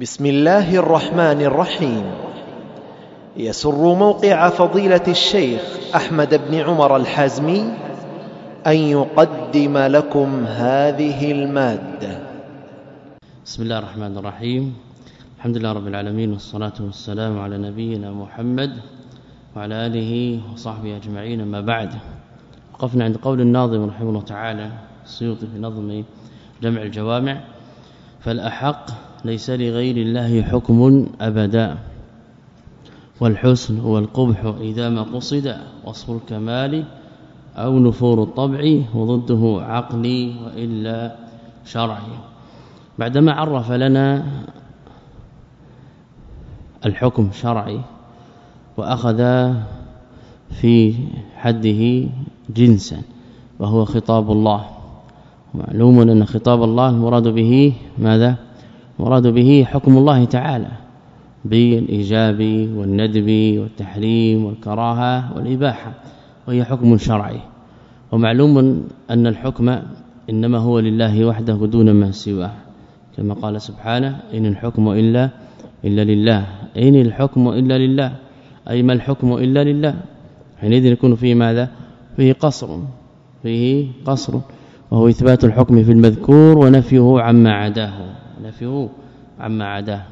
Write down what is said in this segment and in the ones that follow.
بسم الله الرحمن الرحيم يسر موقع فضيله الشيخ احمد بن عمر الحازمي ان يقدم لكم هذه الماده بسم الله الرحمن الرحيم الحمد لله رب العالمين والصلاه والسلام على نبينا محمد وعلى اله وصحبه اجمعين اما بعد وقفنا عند قول الناظم رحمه الله تعالى السيوطي في نظم جمع الجوامع فالاحق ليس لغير الله حكم أبدا والحسن هو القبح إذا ما قصد وصف الكمال أو نفور الطبع وضده عقلي وإلا شرعي. بعدما عرف لنا الحكم شرعي وأخذ في حده جنسا وهو خطاب الله. معلوم أن خطاب الله المراد به ماذا؟ مراد به حكم الله تعالى بالإيجاب والندب والتحريم والكراهة والإباحة وهي حكم شرعي. ومعلوم أن الحكم إنما هو لله وحده دون ما سواه. كما قال سبحانه إن الحكم إلا إلا لله. إن الحكم إلا لله أي ما الحكم إلا لله؟ حينئذ يكون فيه ماذا؟ فيه قصر فيه قصر وهو إثبات الحكم في المذكور ونفيه عما عداه. نفيه عما عداه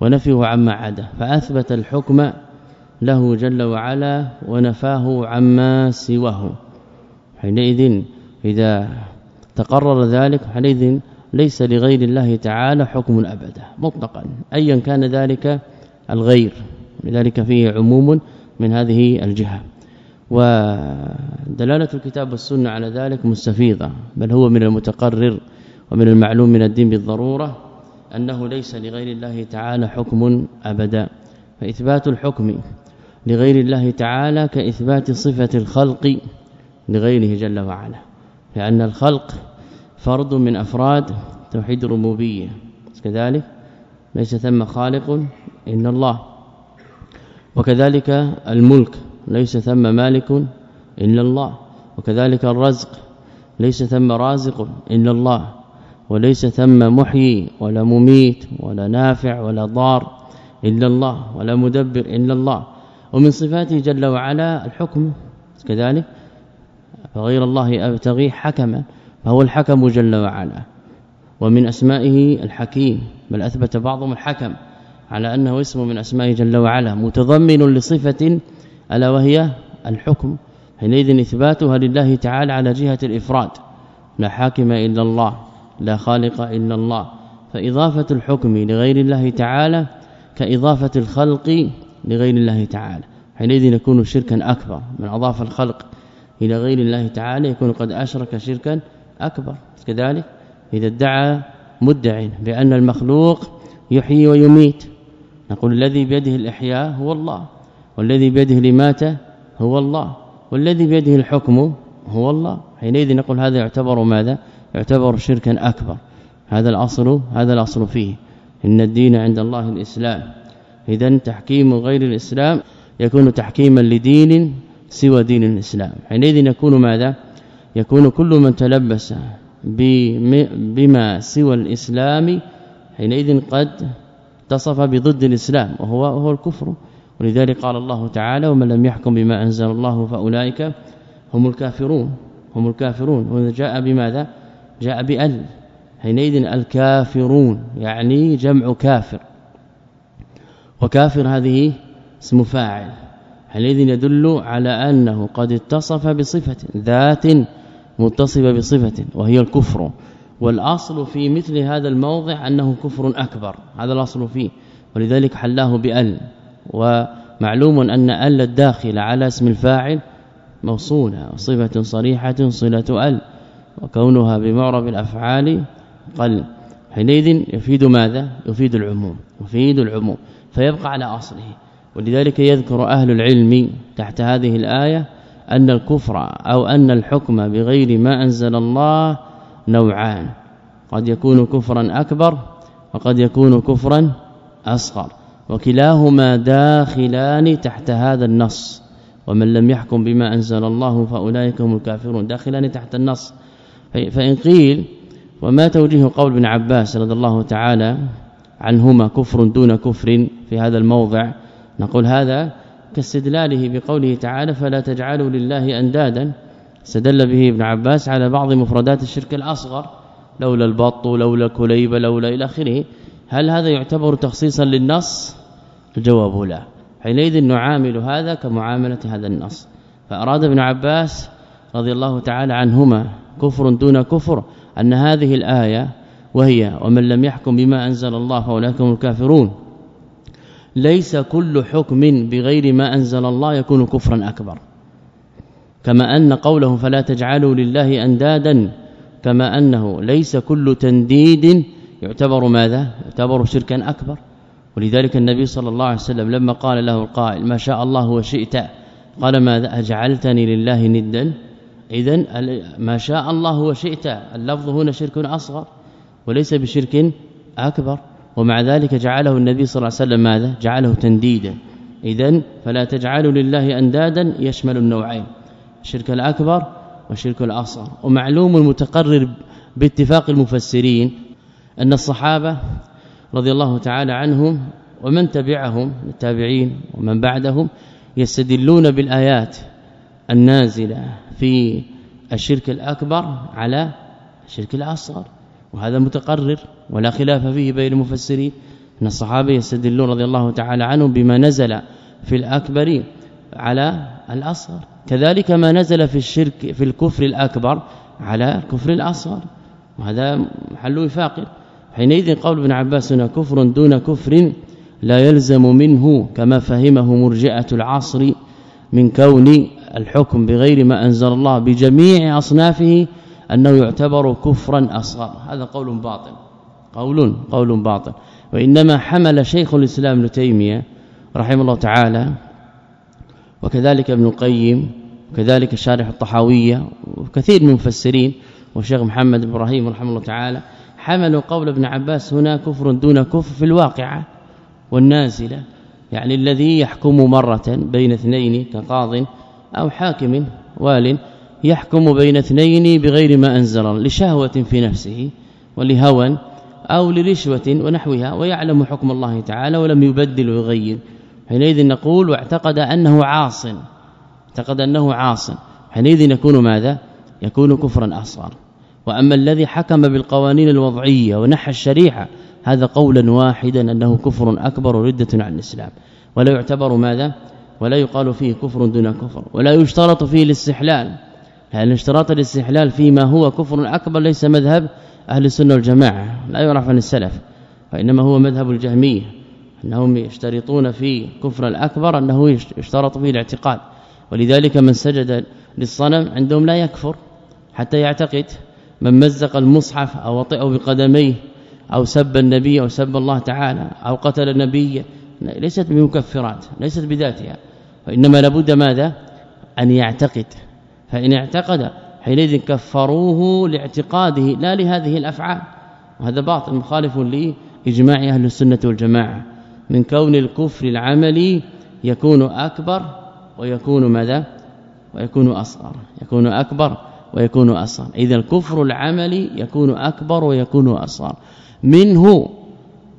ونفيه عما عداه فأثبت الحكم له جل وعلا ونفاه عما سواه. حينئذ إذا تقرر ذلك حينئذ ليس لغير الله تعالى حكم أبدا مطلقا ايا كان ذلك الغير لذلك فيه عموم من هذه الجهة. ودلالة الكتاب والسنة على ذلك مستفيضة بل هو من المتقرر ومن المعلوم من الدين بالضرورة أنه ليس لغير الله تعالى حكم أبدا فإثبات الحكم لغير الله تعالى كإثبات صفة الخلق لغيره جل وعلا لأن الخلق فرد من أفراد توحيد الربوبية كذلك ليس ثم خالق إن الله وكذلك الملك ليس ثم مالك إلا الله وكذلك الرزق ليس ثم رازق إلا الله وليس ثم محيي ولا مميت ولا نافع ولا ضار إلا الله ولا مدبر إلا الله. ومن صفاته جل وعلا الحكم كذلك فغير الله ابتغي حكما فهو الحكم جل وعلا. ومن أسمائه الحكيم بل أثبت بعضهم الحكم على أنه اسم من أسمائه جل وعلا متضمن لصفة ألا وهي الحكم. حينئذ إثباتها لله تعالى على جهة الإفراد لا حاكم إلا الله. لا خالق إلا الله. فإضافة الحكم لغير الله تعالى كإضافة الخلق لغير الله تعالى. حينئذ يكون شركا أكبر. من أضاف الخلق إلى غير الله تعالى يكون قد أشرك شركا أكبر. كذلك إذا ادعى مدع بأن المخلوق يحيي ويميت. نقول الذي بيده الإحياء هو الله والذي بيده الاماته هو الله والذي بيده الحكم هو الله. حينئذ نقول هذا يعتبر ماذا؟ يعتبر شركا أكبر. هذا الأصل هذا الأصل فيه. إن الدين عند الله الإسلام. اذا تحكيم غير الإسلام يكون تحكيما لدين سوى دين الإسلام. حينئذ يكون ماذا؟ يكون كل من تلبس بما سوى الإسلام حينئذ قد اتصف بضد الإسلام وهو هو الكفر. ولذلك قال الله تعالى ومن لم يحكم بما أنزل الله فأولئك هم الكافرون هم الكافرون. وإذا جاء بماذا؟ جاء بأل حينئذ الكافرون يعني جمع كافر. وكافر هذه اسم فاعل حينئذ يدل على أنه قد اتصف بصفة ذات متصفة بصفة وهي الكفر. والأصل في مثل هذا الموضع أنه كفر أكبر هذا الأصل فيه. ولذلك حلاه بأل. ومعلوم أن أل الداخل على اسم الفاعل موصولة وصفه صريحة صلة أل. وكونها بمعرب الأفعال قل حينئذ يفيد ماذا؟ يفيد العموم يفيد العموم فيبقى على أصله. ولذلك يذكر أهل العلم تحت هذه الآية أن الكفر أو أن الحكم بغير ما أنزل الله نوعان قد يكون كفرا أكبر وقد يكون كفرا أصغر وكلاهما داخلان تحت هذا النص ومن لم يحكم بما أنزل الله فأولئك هم الكافرون داخلان تحت النص. فإن قيل وما توجيه قول ابن عباس رضي الله تعالى عنهما كفر دون كفر في هذا الموضع نقول هذا كاستدلاله بقوله تعالى فلا تجعلوا لله أندادا استدل به ابن عباس على بعض مفردات الشرك الأصغر لولا البط لولا كليب لولا إلى آخره. هل هذا يعتبر تخصيصا للنص؟ الجواب لا. حينئذ نعامل هذا كمعاملة هذا النص. فأراد ابن عباس رضي الله تعالى عنهما كفر دون كفر أن هذه الآية وهي ومن لم يحكم بما أنزل الله فأولئك هم الكافرون. ليس كل حكم بغير ما أنزل الله يكون كفرا أكبر. كما أن قوله فلا تجعلوا لله أندادا كما أنه ليس كل تنديد يعتبر ماذا؟ يعتبر شركا أكبر. ولذلك النبي صلى الله عليه وسلم لما قال له القائل ما شاء الله وشئت قال ماذا؟ أجعلتني لله ندا؟ اذا ما شاء الله وشئت اللفظ هنا شرك أصغر وليس بشرك أكبر. ومع ذلك جعله النبي صلى الله عليه وسلم ماذا؟ جعله تنديدا. اذا فلا تجعلوا لله أندادا يشمل النوعين الشرك الأكبر والشرك الأصغر. ومعلوم المتقرر باتفاق المفسرين أن الصحابة رضي الله تعالى عنهم ومن تبعهم التابعين ومن بعدهم يستدلون بالآيات النازلة. في الشرك الأكبر على الشرك الأصغر وهذا متقرر ولا خلاف فيه بين المفسرين. إن الصحابة يستدلون رضي الله تعالى عنهم بما نزل في الأكبر على الأصغر. كذلك ما نزل في الشرك في الكفر الأكبر على الكفر الأصغر. وهذا محل وفاق. حينئذ قول ابن عباس هنا كفر دون كفر لا يلزم منه كما فهمه مرجئة العصر من كون الحكم بغير ما أنزل الله بجميع أصنافه أنه يعتبر كفرا أصغر. هذا قول باطل. قول قول باطل. وإنما حمل شيخ الإسلام ابن تيمية رحمه الله تعالى وكذلك ابن القيم وكذلك الشارح الطحاوية وكثير من المفسرين والشيخ محمد إبراهيم رحمه الله تعالى حملوا قول ابن عباس هنا كفر دون كفر في الواقعة والنازلة يعني الذي يحكم مرة بين اثنين كقاض أو حاكم وال يحكم بين اثنين بغير ما أنزل لشهوة في نفسه ولهوى أو لرشوة ونحوها ويعلم حكم الله تعالى ولم يبدل ويغير. حينئذ نقول واعتقد أنه عاص. اعتقد أنه عاص. حينئذ يكون ماذا؟ يكون كفرا أصغر. وأما الذي حكم بالقوانين الوضعية ونحى الشريعة هذا قولا واحدا أنه كفر أكبر ردة عن الإسلام. ولا يعتبر ماذا؟ ولا يقال فيه كفر دون كفر ولا يشترط فيه الاستحلال لأن اشتراط الاستحلال فيما هو كفر أكبر ليس مذهب أهل السنة والجماعة لا يعرف عن السلف وإنما هو مذهب الجهمية أنهم يشترطون في كفر الأكبر أنه يشترط فيه الاعتقاد ولذلك من سجد للصنم عندهم لا يكفر حتى يعتقد من مزق المصحف أو وطئه بقدميه أو سب النبي أو سب الله تعالى أو قتل النبي ليست بمكفرات ليست بذاتها. وإنما لابد ماذا؟ أن يعتقد. فإن اعتقد حينئذ كفروه لاعتقاده لا لهذه الأفعال. وهذا باطل مخالف لإجماع أهل السنة والجماعة. من كون الكفر العملي يكون أكبر ويكون ماذا؟ ويكون أصغر. يكون أكبر ويكون أصغر. إذا الكفر العملي يكون أكبر ويكون أصغر. منه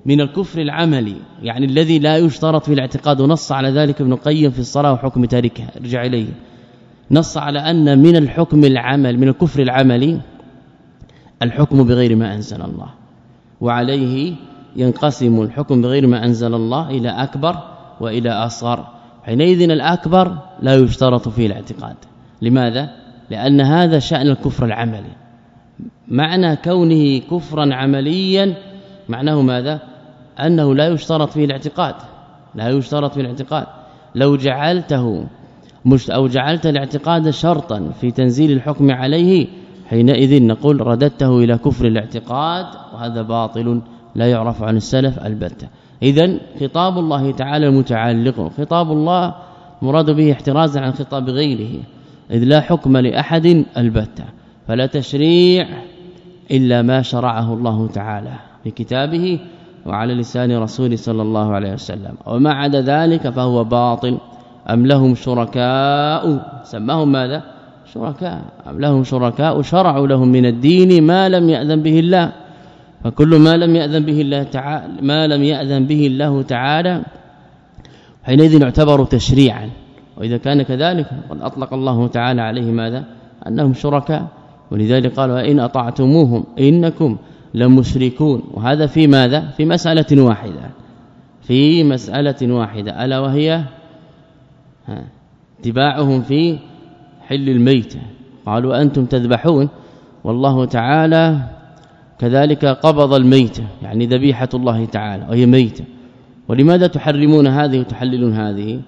من الكفر العملي يعني الذي لا يشترط في الاعتقاد ونص على ذلك ابن القيم في الصلاة وحكم تاركها. ارجع إليه. نص على أن من الحكم العمل من الكفر العملي الحكم بغير ما أنزل الله. وعليه ينقسم الحكم بغير ما أنزل الله إلى أكبر وإلى أصغر. حينئذ الأكبر لا يشترط فيه الاعتقاد. لماذا؟ لأن هذا شأن الكفر العملي. معنى كونه كفرا عمليا معناه ماذا؟ أنه لا يشترط فيه الاعتقاد لا يشترط فيه الاعتقاد. لو جعلته مش أو جعلت الاعتقاد شرطا في تنزيل الحكم عليه حينئذ نقول رددته إلى كفر الاعتقاد وهذا باطل لا يعرف عن السلف البتة. اذا خطاب الله تعالى المتعلق خطاب الله مراد به احترازا عن خطاب غيره إذ لا حكم لأحد البتة. فلا تشريع إلا ما شرعه الله تعالى. في كتابه وعلى لسان رسول صلى الله عليه وسلم. وما عدا ذلك فهو باطل. أم لهم شركاء؟ سماهم ماذا؟ شركاء. أم لهم شركاء شرعوا لهم من الدين ما لم يأذن به الله. فكل ما لم يأذن به الله تعالى ما لم يأذن به الله تعالى حينئذ يعتبر تشريعا. وإذا كان كذلك قد أطلق الله تعالى عليه ماذا؟ أنهم شركاء. ولذلك قال وإن أطعتموهم إنكم لمشركون. وهذا في ماذا؟ في مسألة واحدة. في مسألة واحدة. ألا وهي؟ اتباعهم في حل الميت. قالوا أنتم تذبحون. والله تعالى كذلك قبض الميت. يعني ذبيحة الله تعالى. وهي ميتة. ولماذا تحرمون هذه وتحللون هذه؟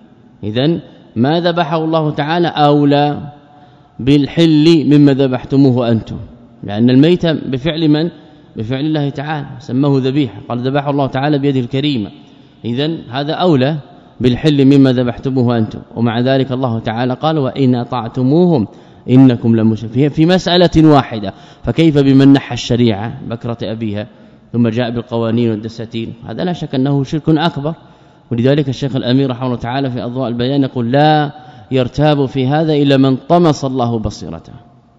اذا ما ذبحه الله تعالى أولى بالحل مما ذبحتموه أنتم. لأن الميت بفعل من؟ بفعل الله تعالى سموه ذبيحة. قال ذبحه الله تعالى بيده الكريمة. اذا هذا أولى بالحل مما ذبحتموه أنتم. ومع ذلك الله تعالى قال وإن أطعتموهم إنكم لمشركون. في مسألة واحدة. فكيف بمن نحى الشريعة بكرة أبيها؟ ثم جاء بالقوانين والدساتين هذا لا شك أنه شرك أكبر. ولذلك الشيخ الأمير رحمه الله تعالى في أضواء البيان يقول لا يرتاب في هذا إلا من طمس الله بصيرته.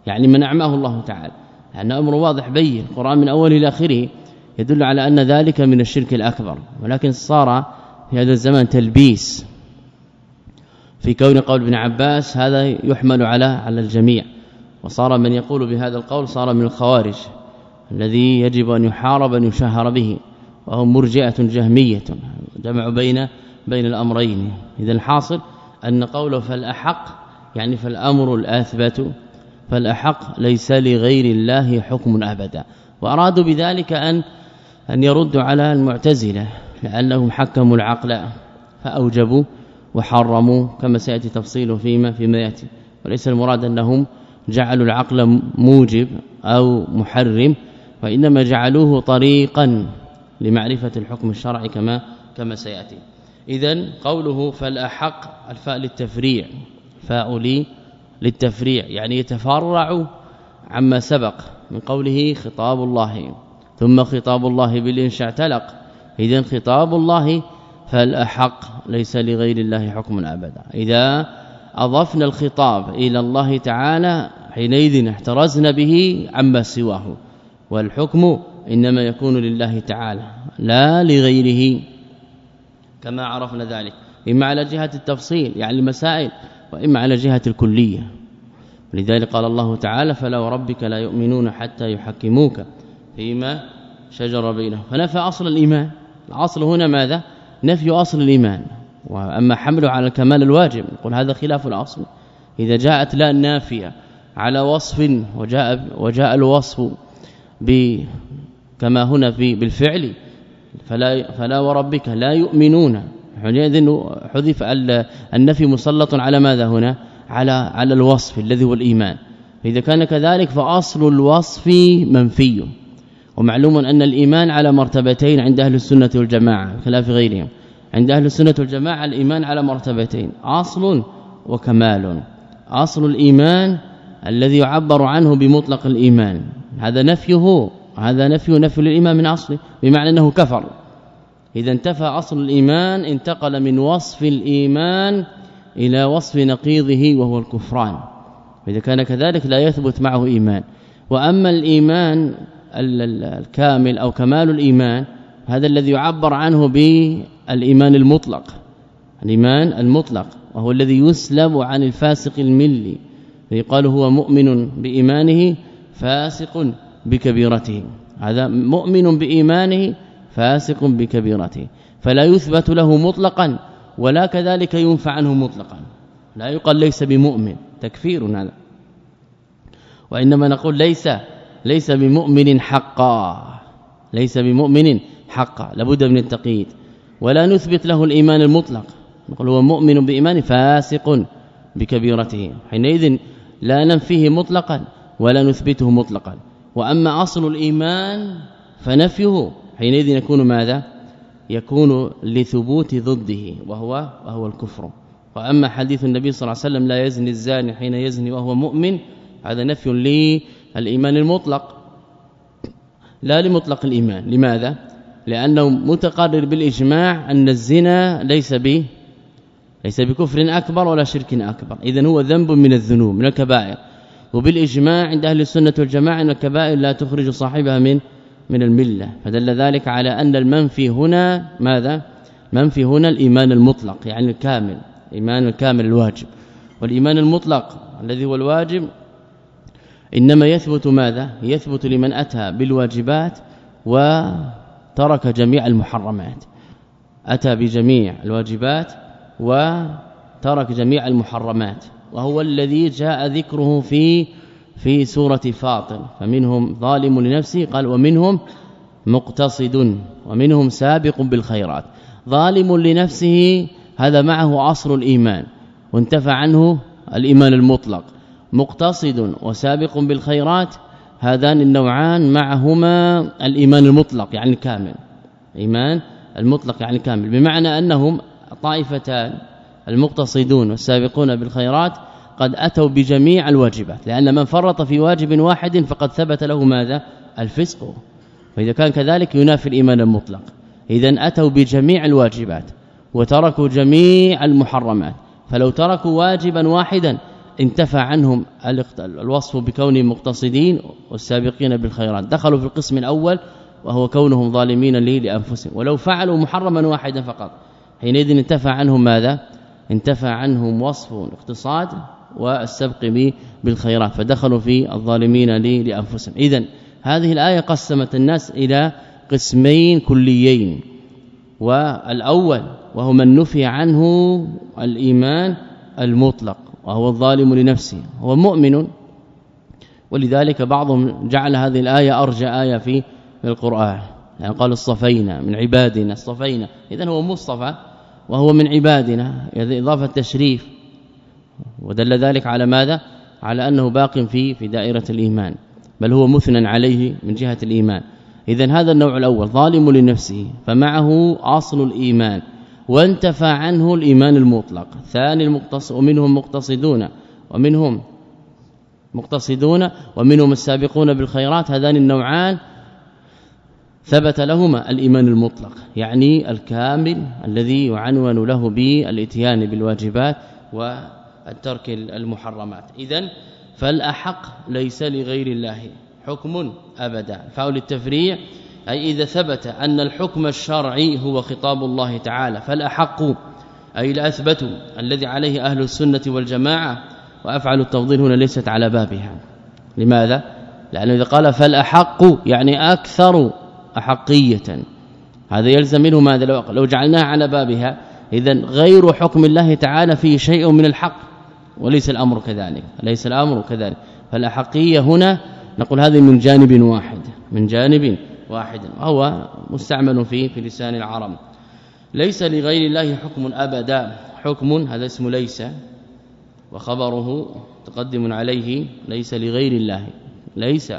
يعني من اعماه الله تعالى. لأن أمر واضح بين القرآن من أوله إلى آخره يدل على أن ذلك من الشرك الأكبر ولكن صار في هذا الزمان تلبيس. في كون قول ابن عباس هذا يحمل على على الجميع وصار من يقول بهذا القول صار من الخوارج الذي يجب أن يحارب أن يشهر به وهم مرجئة جهمية جمع بين بين الأمرين. إذا الحاصل أن قوله فالأحق يعني فالأمر الأثبت فالأحق ليس لغير الله حكم أبدا. وأرادوا بذلك أن أن يردوا على المعتزلة لانهم حكموا العقل فأوجبوا وحرموا كما سيأتي تفصيله فيما فيما يأتي. وليس المراد أنهم جعلوا العقل موجب أو محرم وإنما جعلوه طريقا لمعرفة الحكم الشرعي كما كما سيأتي. اذا قوله فالأحق الفاء للتفريع فاء لي للتفريع يعني يتفرع عما سبق من قوله خطاب الله. ثم خطاب الله بالإنشاء تلق اذا خطاب الله فالأحق ليس لغير الله حكم أبدا. إذا أضفنا الخطاب إلى الله تعالى حينئذ احترزنا به عما سواه. والحكم إنما يكون لله تعالى لا لغيره. كما عرفنا ذلك. إما على جهة التفصيل يعني المسائل. وإما على جهة الكلية. لذلك قال الله تعالى فلا وربك لا يؤمنون حتى يحكموك فيما شجر بينهم. فنفى أصل الإيمان. الأصل هنا ماذا؟ نفي أصل الإيمان. وأما حمله على الكمال الواجب نقول هذا خلاف الأصل. إذا جاءت لا النافيه على وصف وجاء وجاء الوصف ب كما هنا في بالفعل فلا فلا وربك لا يؤمنون. حينئذ حذف النفي مسلط على ماذا هنا؟ على على الوصف الذي هو الإيمان. اذا كان كذلك فأصل الوصف منفي. ومعلوم أن الإيمان على مرتبتين عند أهل السنة والجماعة بخلاف غيرهم. عند أهل السنة والجماعة الإيمان على مرتبتين أصل وكمال. أصل الإيمان الذي يعبر عنه بمطلق الإيمان. هذا نفيه هذا نفي نفي للإيمان من أصله بمعنى أنه كفر. إذا انتفى اصل الإيمان انتقل من وصف الإيمان إلى وصف نقيضه وهو الكفران. إذا كان كذلك لا يثبت معه إيمان. وأما الإيمان الكامل أو كمال الإيمان هذا الذي يعبر عنه بالإيمان المطلق. الإيمان المطلق وهو الذي يسلب عن الفاسق الملي. يقال هو مؤمن بإيمانه فاسق بكبيرته. هذا مؤمن بإيمانه فاسق بكبيرته فلا يثبت له مطلقا ولا كذلك ينفع عنه مطلقا. لا يقال ليس بمؤمن تكفير هذا. وإنما نقول ليس ليس بمؤمن حقا ليس بمؤمن حقا لابد من التقييد. ولا نثبت له الإيمان المطلق. نقول هو مؤمن بإيمان فاسق بكبيرته. حينئذ لا ننفيه مطلقا ولا نثبته مطلقا. وأما أصل الإيمان فنفيه حينئذ يكون ماذا؟ يكون لثبوت ضده وهو وهو الكفر. وأما حديث النبي صلى الله عليه وسلم لا يزني الزاني حين يزني وهو مؤمن هذا نفي للإيمان المطلق. لا لمطلق الإيمان. لماذا؟ لأنه متقرر بالإجماع أن الزنا ليس به ليس بكفر أكبر ولا شرك أكبر. اذا هو ذنب من الذنوب من الكبائر. وبالإجماع عند أهل السنة والجماعة أن الكبائر لا تخرج صاحبها من من الملة. فدل ذلك على أن المنفي هنا ماذا؟ منفي هنا الإيمان المطلق يعني الكامل ايمان الكامل الواجب. والإيمان المطلق الذي هو الواجب إنما يثبت ماذا؟ يثبت لمن أتى بالواجبات وترك جميع المحرمات. أتى بجميع الواجبات وترك جميع المحرمات. وهو الذي جاء ذكره في في سورة فاطر فمنهم ظالم لنفسه قال ومنهم مقتصد ومنهم سابق بالخيرات ظالم لنفسه هذا معه اصل الإيمان وانتفى عنه الإيمان المطلق. مقتصد وسابق بالخيرات هذان النوعان معهما الإيمان المطلق يعني الكامل. إيمان المطلق يعني الكامل. بمعنى أنهم طائفتان المقتصدون والسابقون بالخيرات قد أتوا بجميع الواجبات لأن من فرط في واجب واحد فقد ثبت له ماذا؟ الفسق. فإذا كان كذلك ينافي الإيمان المطلق. اذا أتوا بجميع الواجبات وتركوا جميع المحرمات. فلو تركوا واجبا واحدا انتفى عنهم الوصف بكونهم مقتصدين والسابقين بالخيرات. دخلوا في القسم الأول وهو كونهم ظالمين لي لأنفسهم. ولو فعلوا محرما واحدا فقط حينئذ انتفى عنهم ماذا؟ انتفى عنهم وصف الاقتصاد والسبق بالخيرات فدخلوا في الظالمين لأنفسهم. اذا هذه الآية قسمت الناس إلى قسمين كليين والأول وهو من نفي عنه الإيمان المطلق وهو الظالم لنفسه هو مؤمن. ولذلك بعضهم جعل هذه الآية أرجى آية في القرآن يعني قال الصفينا من عبادنا الصفينا اذا هو مصطفى وهو من عبادنا إضافة تشريف. ودل ذلك على ماذا؟ على أنه باق في في دائرة الإيمان بل هو مثنى عليه من جهة الإيمان. اذا هذا النوع الأول ظالم لنفسه فمعه أصل الإيمان وانتفى عنه الإيمان المطلق. ثاني المقتصد ومنهم مقتصدون ومنهم مقتصدون ومنهم السابقون بالخيرات هذان النوعان ثبت لهما الإيمان المطلق يعني الكامل الذي يعنون له بالإتيان بالواجبات والترك المحرمات. اذا فالأحق ليس لغير الله حكم أبدا. فاول التفريع أي إذا ثبت أن الحكم الشرعي هو خطاب الله تعالى فالأحق أي الأثبت الذي عليه أهل السنة والجماعة وأفعل التفضيل هنا ليست على بابها. لماذا؟ لأنه إذا قال فالأحق يعني أكثر أحقية. هذا يلزم منه ماذا؟ لو, لو جعلناها على بابها اذا غير حكم الله تعالى فيه شيء من الحق. وليس الأمر كذلك ليس الأمر كذلك. فالأحقية هنا نقول هذه من جانب واحد من جانب واحد وهو مستعمل فيه في لسان العرب. ليس لغير الله حكم أبدا حكم هذا اسم ليس وخبره تقدم عليه ليس لغير الله. ليس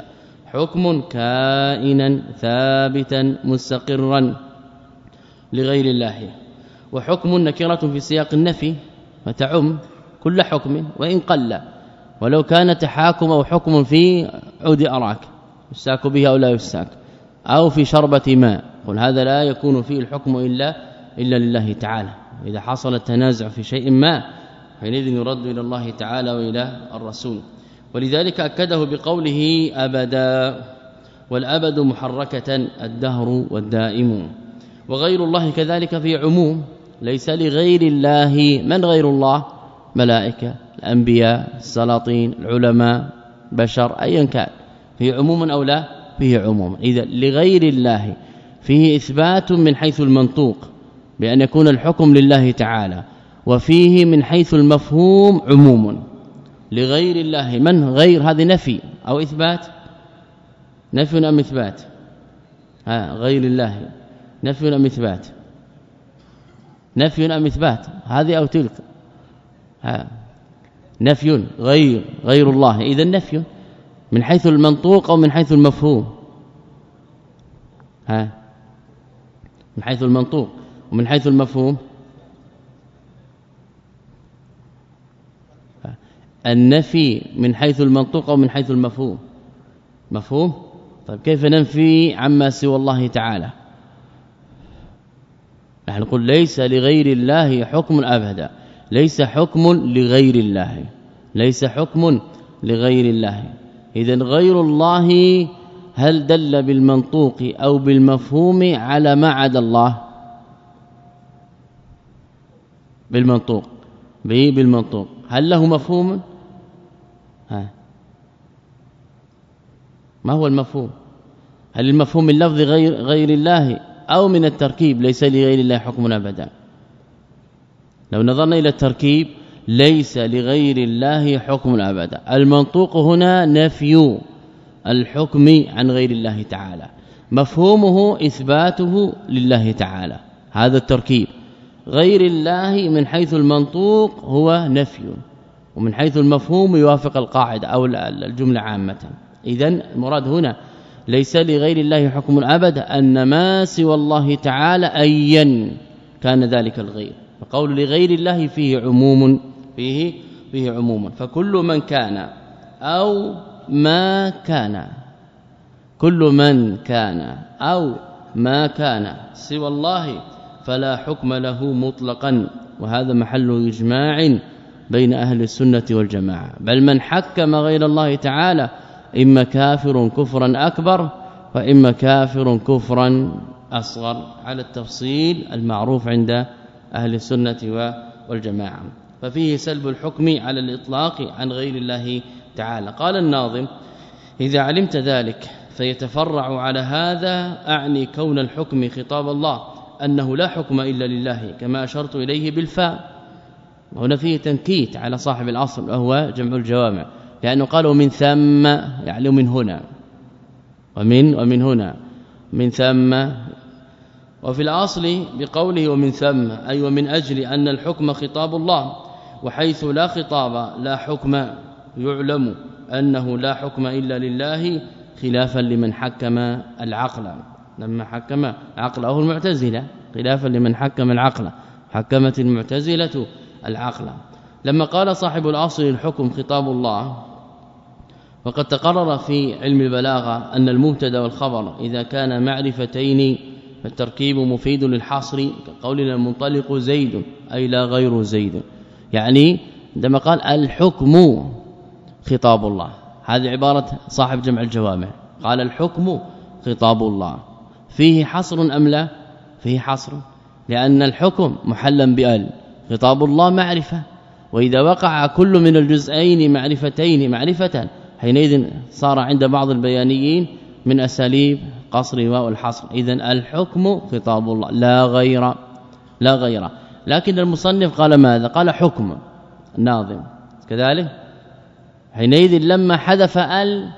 حكم كائنا ثابتا مستقرا لغير الله. وحكم نكرة في سياق النفي فتعم كل حكم وإن قل. ولو كان تحاكم أو حكم في عود أراك. يستاك به أو لا يستاك أو في شربة ماء. قل هذا لا يكون فيه الحكم إلا إلا لله تعالى. إذا حصل التنازع في شيء ما حينئذ يرد إلى الله تعالى وإلى الرسول. ولذلك أكده بقوله أبدا والأبد محركة الدهر والدائم. وغير الله كذلك في عموم. ليس لغير الله. من غير الله؟ ملائكة الأنبياء السلاطين العلماء بشر ايا كان. في عموم أو لا؟ فيه عموم اذا لغير الله فيه إثبات من حيث المنطوق بأن يكون الحكم لله تعالى وفيه من حيث المفهوم عموم لغير الله من غير هذه نفي أو إثبات؟ نفي أم إثبات؟ ها غير الله. نفي أم إثبات؟ نفي أم إثبات؟ هذه أو تلك. نفي غير غير الله. إذا نفي من حيث المنطوق أو من حيث المفهوم. ها. من حيث المنطوق ومن حيث المفهوم. النفي من حيث المنطوق أو من حيث المفهوم. مفهوم؟ طيب كيف ننفي عما سوى الله تعالى؟ نحن نقول ليس لغير الله حكم أبدا. ليس حكم لغير الله. ليس حكم لغير الله. اذا غير الله هل دل بالمنطوق أو بالمفهوم على ما عدا الله؟ بالمنطوق. به بالمنطوق. هل له مفهوم؟ ها. ما هو المفهوم؟ هل المفهوم اللفظ غير غير الله أو من التركيب ليس لغير الله حكم أبدا؟ لو نظرنا إلى التركيب ليس لغير الله حكم أبدا. المنطوق هنا نفي الحكم عن غير الله تعالى. مفهومه إثباته لله تعالى. هذا التركيب. غير الله من حيث المنطوق هو نفي ومن حيث المفهوم يوافق القاعدة أو الجملة عامة. إذا المراد هنا ليس لغير الله حكم أبدا أن ما سوى الله تعالى ايا كان ذلك الغير. فقول لغير الله فيه عموم فيه فيه عموم. فكل من كان أو ما كان كل من كان أو ما كان سوى الله فلا حكم له مطلقا. وهذا محل إجماع بين أهل السنة والجماعة. بل من حكم غير الله تعالى إما كافر كفرا أكبر وإما كافر كفرا أصغر. على التفصيل المعروف عند أهل السنة والجماعة. ففيه سلب الحكم على الإطلاق عن غير الله تعالى. قال الناظم إذا علمت ذلك فيتفرع على هذا أعني كون الحكم خطاب الله أنه لا حكم إلا لله كما أشرت إليه بالفاء. هنا فيه تنكيت على صاحب الأصل وهو جمع الجوامع لأنه قالوا من ثم يعني من هنا. ومن ومن هنا. من ثم وفي الأصل بقوله ومن ثم أي ومن أجل أن الحكم خطاب الله وحيث لا خطاب لا حكم يعلم أنه لا حكم إلا لله خلافا لمن حكم العقل. لما حكم عقله المعتزلة خلافا لمن حكم العقل حكمت المعتزلة العقل. لما قال صاحب الأصل الحكم خطاب الله وقد تقرر في علم البلاغة أن المبتدأ والخبر إذا كان معرفتين فالتركيب مفيد للحصر كقولنا المنطلق زيد أي لا غير زيد. يعني عندما قال الحكم خطاب الله. هذه عبارة صاحب جمع الجوامع. قال الحكم خطاب الله. فيه حصر أم لا؟ فيه حصر. لأن الحكم محلا بأل. خطاب الله معرفة. وإذا وقع كل من الجزئين معرفتين معرفة حينئذ صار عند بعض البيانيين من أساليب قصر والحصر اذا الحكم خطاب الله. لا غير لا غير. لكن المصنف قال ماذا؟ قال حكم الناظم كذلك حينئذ لما حذف ال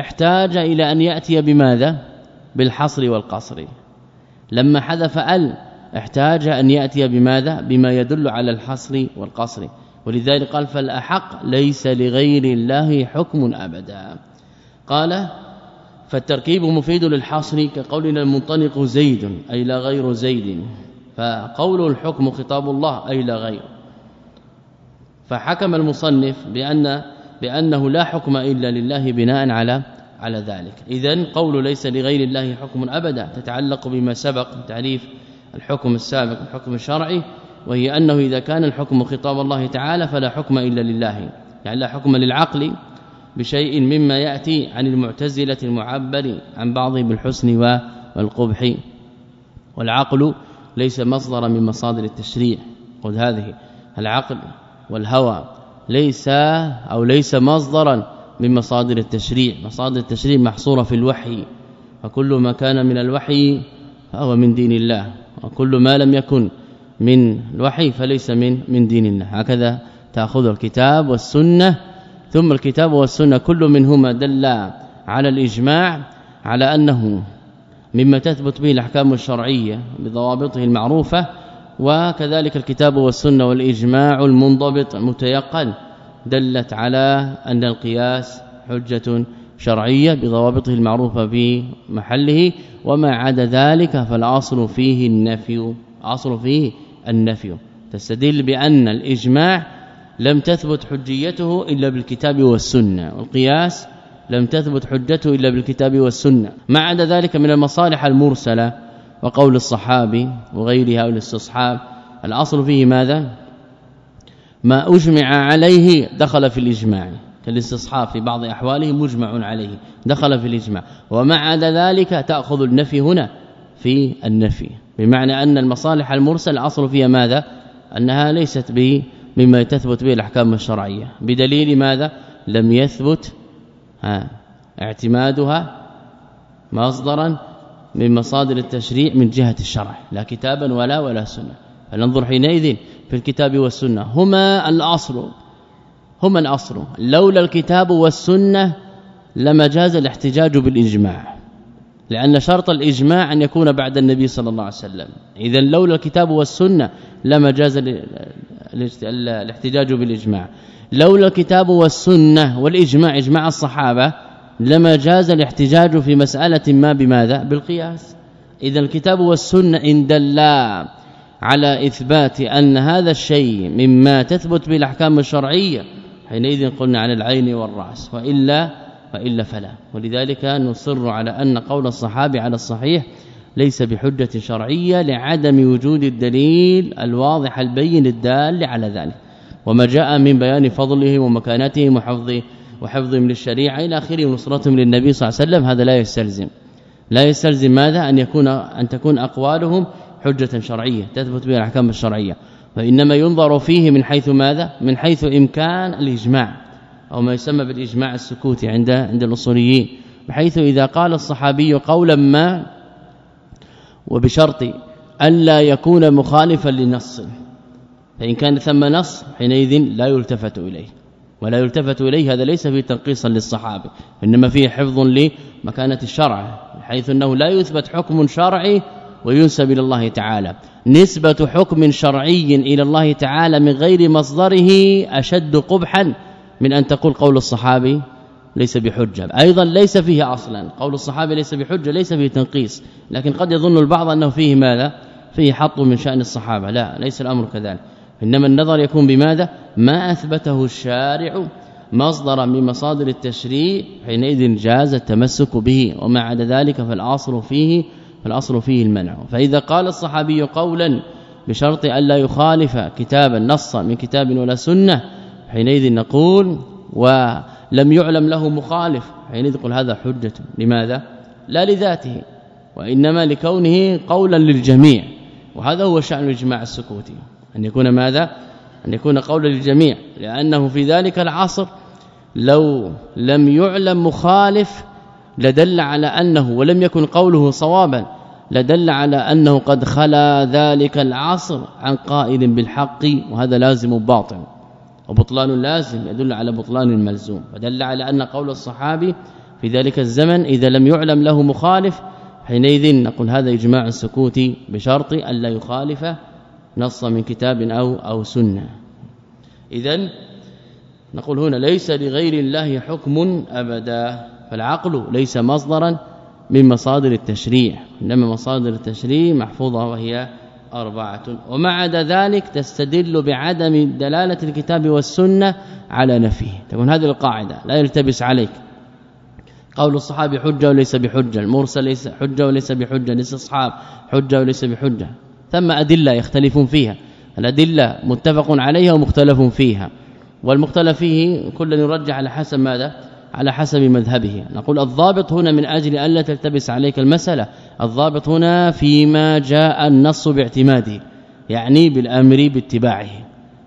احتاج إلى أن يأتي بماذا؟ بالحصر والقصر. لما حذف ال احتاج أن يأتي بماذا؟ بما يدل على الحصر والقصر. ولذلك قال فالأحق ليس لغير الله حكم أبدا. قال فالتركيب مفيد للحصر كقولنا المنطلق زيد أي لا غير زيد. فقول الحكم خطاب الله أي لا غير. فحكم المصنف بأن بأنه لا حكم إلا لله بناء على على ذلك. اذا قول ليس لغير الله حكم أبدا تتعلق بما سبق تعريف الحكم السابق الحكم الشرعي وهي أنه إذا كان الحكم خطاب الله تعالى فلا حكم إلا لله. يعني لا حكم للعقل بشيء مما يأتي عن المعتزلة المعبر عن بعضه بالحسن والقبح. والعقل ليس مصدرا من مصادر التشريع. قد هذه العقل والهوى ليس أو ليس مصدرا من مصادر التشريع. مصادر التشريع محصورة في الوحي. فكل ما كان من الوحي فهو من دين الله. وكل ما لم يكن من الوحي فليس من من دين الله. هكذا تأخذ الكتاب والسنة ثم الكتاب والسنة كل منهما دل على الإجماع على أنه مما تثبت به الأحكام الشرعية بضوابطه المعروفة وكذلك الكتاب والسنة والإجماع المنضبط المتيقن دلت على أن القياس حجة شرعية بضوابطه المعروفة في محله وما عدا ذلك فالأصل فيه النفي أصل فيه النفي. تستدل بأن الإجماع لم تثبت حجيته إلا بالكتاب والسنة والقياس لم تثبت حجته إلا بالكتاب والسنة. ما عدا ذلك من المصالح المرسلة وقول الصحابي وغيرها والاستصحاب الأصل فيه ماذا؟ ما أجمع عليه دخل في الإجماع. كالاستصحاب في بعض أحواله مجمع عليه دخل في الإجماع. ومع عدا ذلك تأخذ النفي هنا في النفي. بمعنى أن المصالح المرسل اصل فيها ماذا؟ أنها ليست به مما تثبت به الأحكام الشرعية. بدليل ماذا؟ لم يثبت ها اعتمادها مصدرا من مصادر التشريع من جهة الشرع لا كتابا ولا ولا سنة. فننظر حينئذ في الكتاب والسنة. هما الأصل هما الأصل. لولا الكتاب والسنة لما جاز الاحتجاج بالإجماع. لأن شرط الإجماع أن يكون بعد النبي صلى الله عليه وسلم. اذا لولا الكتاب والسنة لما جاز الاحتجاج بالإجماع. لولا الكتاب والسنة والإجماع إجماع الصحابة لما جاز الاحتجاج في مسألة ما بماذا؟ بالقياس. اذا الكتاب والسنة إن دلا على إثبات أن هذا الشيء مما تثبت بالأحكام الشرعية حينئذ قلنا على العين والرأس وإلا فإلا فلا. ولذلك نصر على أن قول الصحابي على الصحيح ليس بحجة شرعية لعدم وجود الدليل الواضح البين الدال على ذلك. وما جاء من بيان فضلهم ومكانتهم وحفظ وحفظهم للشريعه إلى آخره ونصرتهم للنبي صلى الله عليه وسلم هذا لا يستلزم. لا يستلزم ماذا؟ أن يكون أن تكون أقوالهم حجة شرعية تثبت بها الأحكام الشرعية. فإنما ينظر فيه من حيث ماذا؟ من حيث إمكان الإجماع. أو ما يسمى بالإجماع السكوتي عند عند الأصوليين بحيث إذا قال الصحابي قولا ما وبشرط الا يكون مخالفا لنص فإن كان ثم نص حينئذ لا يلتفت إليه ولا يلتفت إليه هذا ليس فيه تنقيصا للصحابة إنما فيه حفظ لمكانة الشرع حيث إنه لا يثبت حكم شرعي وينسب إلى الله تعالى. نسبة حكم شرعي إلى الله تعالى من غير مصدره أشد قبحا من أن تقول قول الصحابي ليس بحجة. أيضا ليس فيه أصلا. قول الصحابه ليس بحجة ليس فيه تنقيص. لكن قد يظن البعض أنه فيه ماذا؟ فيه حط من شأن الصحابة. لا ليس الأمر كذلك. إنما النظر يكون بماذا؟ ما أثبته الشارع مصدرا من مصادر التشريع حينئذ جاز التمسك به. وما عدا ذلك فالأصل فيه فالأصل فيه المنع. فإذا قال الصحابي قولا بشرط الا يخالف كتابا نصا من كتاب ولا سنة حينئذ نقول و لم يعلم له مخالف. حينئذ يقول هذا حجة. لماذا؟ لا لذاته وإنما لكونه قولا للجميع. وهذا هو شأن الإجماع السكوتي. أن يكون ماذا؟ أن يكون قولا للجميع. لأنه في ذلك العصر لو لم يعلم مخالف لدل على أنه ولم يكن قوله صوابا لدل على أنه قد خلا ذلك العصر عن قائل بالحق وهذا لازم باطل وبطلان لازم يدل على بطلان الملزوم ودل على أن قول الصحابي في ذلك الزمن إذا لم يعلم له مخالف حينئذ نقول هذا إجماع السكوت بشرط الا يخالف نص من كتاب أو أو سنة. اذا نقول هنا ليس لغير الله حكم أبدا فالعقل ليس مصدرا من مصادر التشريع إنما مصادر التشريع محفوظة وهي أربعة. ومع ذلك تستدل بعدم دلالة الكتاب والسنة على نفيه. تكون هذه القاعدة لا يلتبس عليك. قول الصحابي حجة وليس بحجة المرسل ليس حجة وليس بحجة الاستصحاب حجة وليس بحجة. ثم أدلة يختلفون فيها. الأدلة متفق عليها ومختلف فيها. والمختلف فيه كل يرجح على حسب ماذا؟ على حسب مذهبه. نقول الضابط هنا من أجل الا تلتبس عليك المسألة. الضابط هنا فيما جاء النص باعتماده يعني بالأمر باتباعه.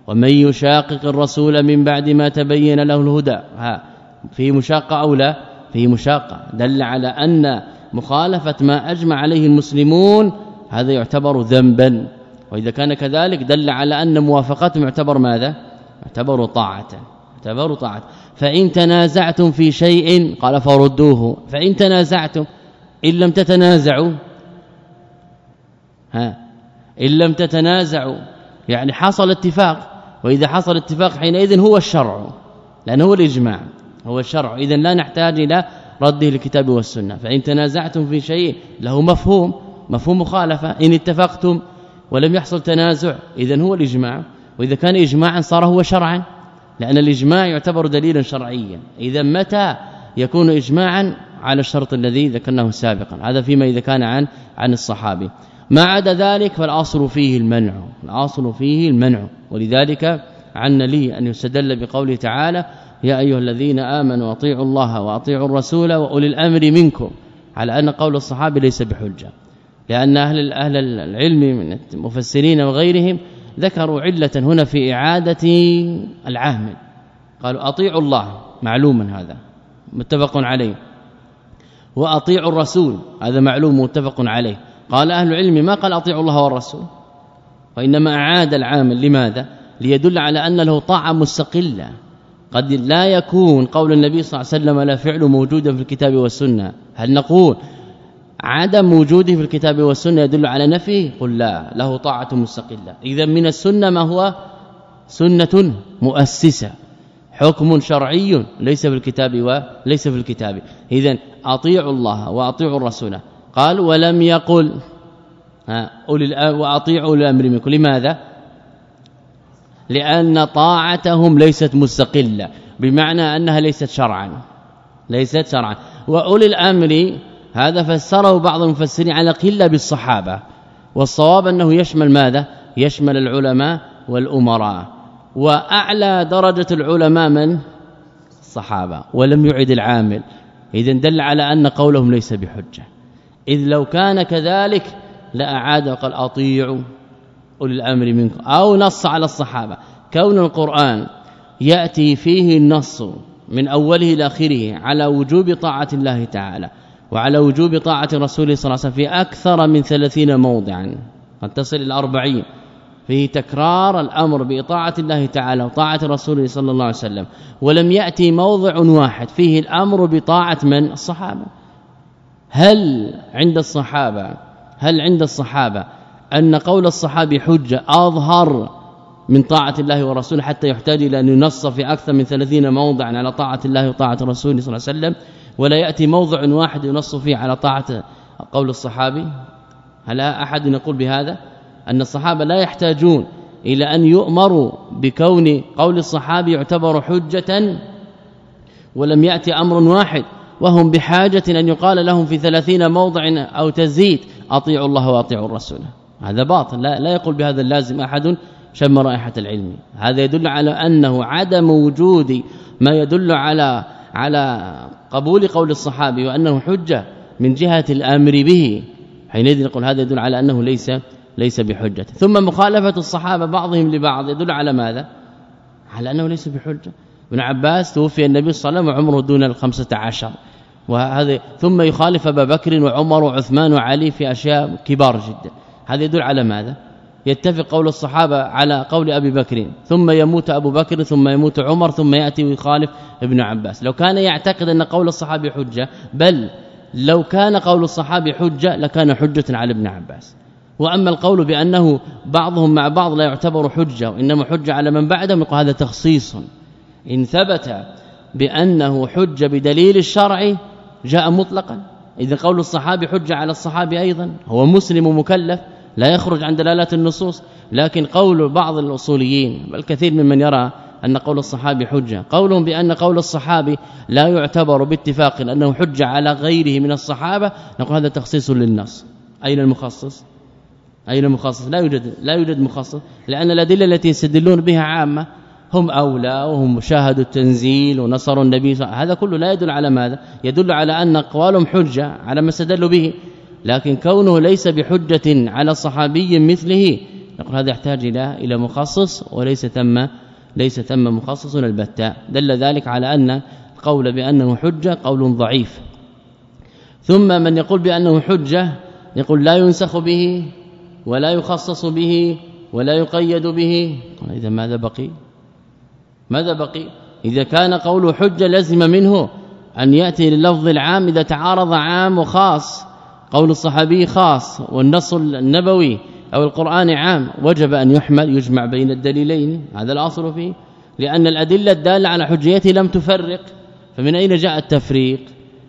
ومن يشاقق الرسول من بعد ما تبين له الهدى ها في مشاقة أو لا؟ في مشاقة. دل على أن مخالفة ما أجمع عليه المسلمون هذا يعتبر ذنبا. وإذا كان كذلك دل على أن موافقتهم يعتبر ماذا؟ يعتبر طاعة. يعتبر طاعة. فإن تنازعتم في شيء قال فردوه. فإن تنازعتم إن لم تتنازعوا ها إن لم تتنازعوا يعني حصل اتفاق. وإذا حصل اتفاق حينئذ هو الشرع لأنه هو الإجماع هو الشرع. اذا لا نحتاج إلى رده الكتاب والسنة. فإن تنازعتم في شيء له مفهوم مفهوم مخالفة. إن اتفقتم ولم يحصل تنازع اذا هو الإجماع. وإذا كان اجماعا صار هو شرعا. لأن الإجماع يعتبر دليلا شرعيا. إذا متى يكون اجماعا على الشرط الذي ذكرناه سابقا؟ هذا فيما إذا كان عن عن الصحابي. ما عدا ذلك فالأصل فيه المنع. الأصل فيه المنع. ولذلك عن لي أن يستدل بقوله تعالى يا أيها الذين آمنوا أطيعوا الله وأطيعوا الرسول وأولي الأمر منكم. على أن قول الصحابه ليس بحجة. لأن أهل أهل العلم من المفسرين وغيرهم ذكروا علة هنا في إعادة العامل قالوا أطيعوا الله معلوما هذا متفق عليه. وأطيعوا الرسول هذا معلوم متفق عليه. قال أهل العلم ما قال أطيعوا الله والرسول؟ وإنما أعاد العامل لماذا؟ ليدل على أن له طاعة مستقلة. قد لا يكون قول النبي صلى الله عليه وسلم لا فعل موجودا في الكتاب والسنة. هل نقول عدم وجوده في الكتاب والسنة يدل على نفيه قل لا له طاعة مستقلة. إذا من السنة ما هو؟ سنة مؤسسة. حكم شرعي ليس في الكتاب وليس في الكتاب. اذا أطيعوا الله وأطيعوا الرسول. قال ولم يقل اولي وأطيعوا الأمر منكم. لماذا؟ لأن طاعتهم ليست مستقلة بمعنى أنها ليست شرعا. ليست شرعا. وأولي الأمر هذا فسره بعض المفسرين على قلة بالصحابة والصواب أنه يشمل ماذا؟ يشمل العلماء والأمراء. وأعلى درجة العلماء من؟ الصحابة. ولم يعد العامل. اذا دل على أن قولهم ليس بحجة. إذ لو كان كذلك لأعاد وقال اطيعوا أولي الأمر منكم. أو نص على الصحابة. كون القرآن يأتي فيه النص من أوله إلى آخره على وجوب طاعة الله تعالى. وعلى وجوب طاعة رسوله صلى الله عليه وسلم في أكثر من ثلاثين موضعا. قد تصل إلى 40 فيه تكرار الأمر بإطاعة الله تعالى وطاعة رسوله صلى الله عليه وسلم. ولم يأتي موضع واحد فيه الأمر بطاعة من؟ الصحابة. هل عند الصحابة هل عند الصحابة أن قول الصحابي حجة أظهر من طاعة الله ورسوله حتى يحتاج إلى أن ينص في أكثر من 30 موضعا على طاعة الله وطاعة رسوله صلى الله عليه وسلم؟ ولا يأتي موضع واحد ينص فيه على طاعة قول الصحابي؟ هل أحد يقول بهذا؟ أن الصحابة لا يحتاجون إلى أن يؤمروا بكون قول الصحابي يعتبر حجة ولم يأتي أمر واحد وهم بحاجة أن يقال لهم في ثلاثين موضع أو تزيد أطيعوا الله وأطيعوا الرسول. هذا باطل. لا, لا يقول بهذا اللازم أحد شم رائحة العلم. هذا يدل على أنه عدم وجود ما يدل على على قبول قول الصحابي وأنه حجة من جهة الأمر به. حينئذ نقول هذا يدل على أنه ليس ليس بحجة. ثم مخالفة الصحابة بعضهم لبعض. يدل على ماذا؟ على أنه ليس بحجة. ابن عباس توفي النبي صلى الله عليه وسلم وعمره دون الخمسة عشر. وهذا ثم يخالف أبا بكر وعمر وعثمان وعلي في أشياء كبار جدا. هذا يدل على ماذا؟ يتفق قول الصحابة على قول أبي بكر ثم يموت أبو بكر ثم يموت عمر ثم يأتي ويخالف ابن عباس. لو كان يعتقد أن قول الصحابي حجة بل لو كان قول الصحابي حجة لكان حجة على ابن عباس. وأما القول بأنه بعضهم مع بعض لا يعتبر حجة وإنما حجة على من بعدهم يقول هذا تخصيص. إن ثبت بأنه حجه بدليل الشرع جاء مطلقا. إذا قول الصحابي حجة على الصحابي أيضا هو مسلم مكلف لا يخرج عن دلالات النصوص لكن قول بعض الأصوليين بل كثير ممن يرى أن قول الصحابي حجة. قولهم بأن قول الصحابي لا يعتبر باتفاق انه حجه على غيره من الصحابة نقول هذا تخصيص للنص. أين المخصص؟ أين المخصص؟ لا يوجد لا يوجد مخصص لأن الأدلة التي يستدلون بها عامة هم أولى وهم شاهدوا التنزيل ونصروا النبي هذا كله لا يدل على ماذا؟ يدل على أن اقوالهم حجة على ما استدلوا به. لكن كونه ليس بحجة على صحابي مثله نقول هذا يحتاج إلى إلى مخصص وليس ثم ليس ثم مخصص البتة. دل ذلك على أن القول بأنه حجة قول ضعيف. ثم من يقول بأنه حجة يقول لا ينسخ به ولا يخصص به ولا يقيد به. إذا ماذا بقي؟ ماذا بقي؟ إذا كان قوله حجة لزم منه أن يأتي للفظ العام إذا تعارض عام وخاص. قول الصحابي خاص والنص النبوي أو القرآن عام وجب أن يحمل يجمع بين الدليلين. هذا الأصل فيه. لأن الأدلة الدالة على حجيته لم تفرق. فمن أين جاء التفريق؟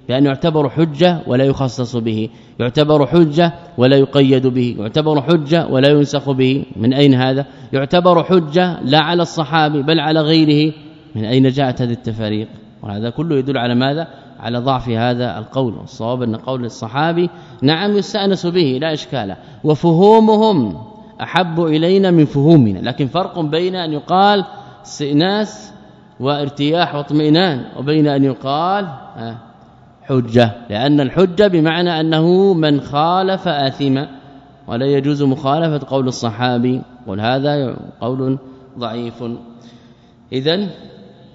لأنه يعتبر حجة ولا يخصص به. يعتبر حجة ولا يقيد به. يعتبر حجة ولا ينسخ به. من أين هذا؟ يعتبر حجة لا على الصحابي بل على غيره. من أين جاءت هذه التفاريق؟ وهذا كله يدل على ماذا؟ على ضعف هذا القول الصواب أن قول الصحابي نعم يستأنس به لا إشكال. وفهومهم أحب إلينا من فهومنا لكن فرق بين أن يقال استئناس وارتياح واطمئنان وبين أن يقال حجة. لأن الحجة بمعنى أنه من خالف آثم ولا يجوز مخالفة قول الصحابي قل هذا قول ضعيف. اذا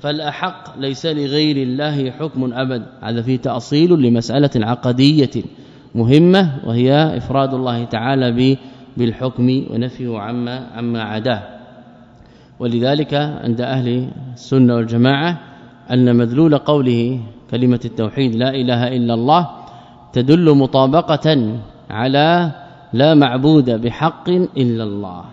فالأحق ليس لغير الله حكم أبد. هذا فيه تأصيل لمسألة عقدية مهمة وهي إفراد الله تعالى بالحكم ونفيه عما عما عداه. ولذلك عند أهل السنة والجماعة أن مدلول قوله كلمة التوحيد لا إله إلا الله تدل مطابقة على لا معبود بحق إلا الله.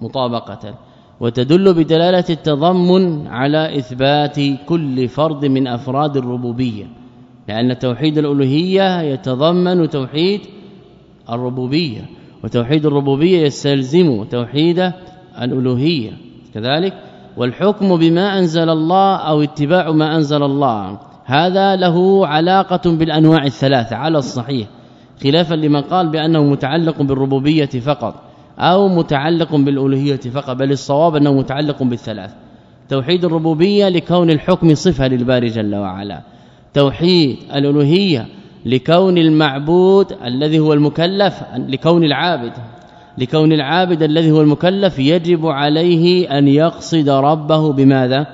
مطابقة. وتدل بدلالة التضمن على إثبات كل فرد من أفراد الربوبية لأن توحيد الألوهية يتضمن توحيد الربوبية وتوحيد الربوبية يستلزم توحيد الألوهية. كذلك والحكم بما أنزل الله أو اتباع ما أنزل الله هذا له علاقة بالأنواع الثلاثة على الصحيح خلافا لمن قال بأنه متعلق بالربوبية فقط. أو متعلق بالألوهية فقط بل الصواب أنه متعلق بالثلاث. توحيد الربوبية لكون الحكم صفة للباري جل وعلا. توحيد الألوهية لكون المعبود الذي هو المكلف لكون العابد لكون العابد الذي هو المكلف يجب عليه أن يقصد ربه بماذا؟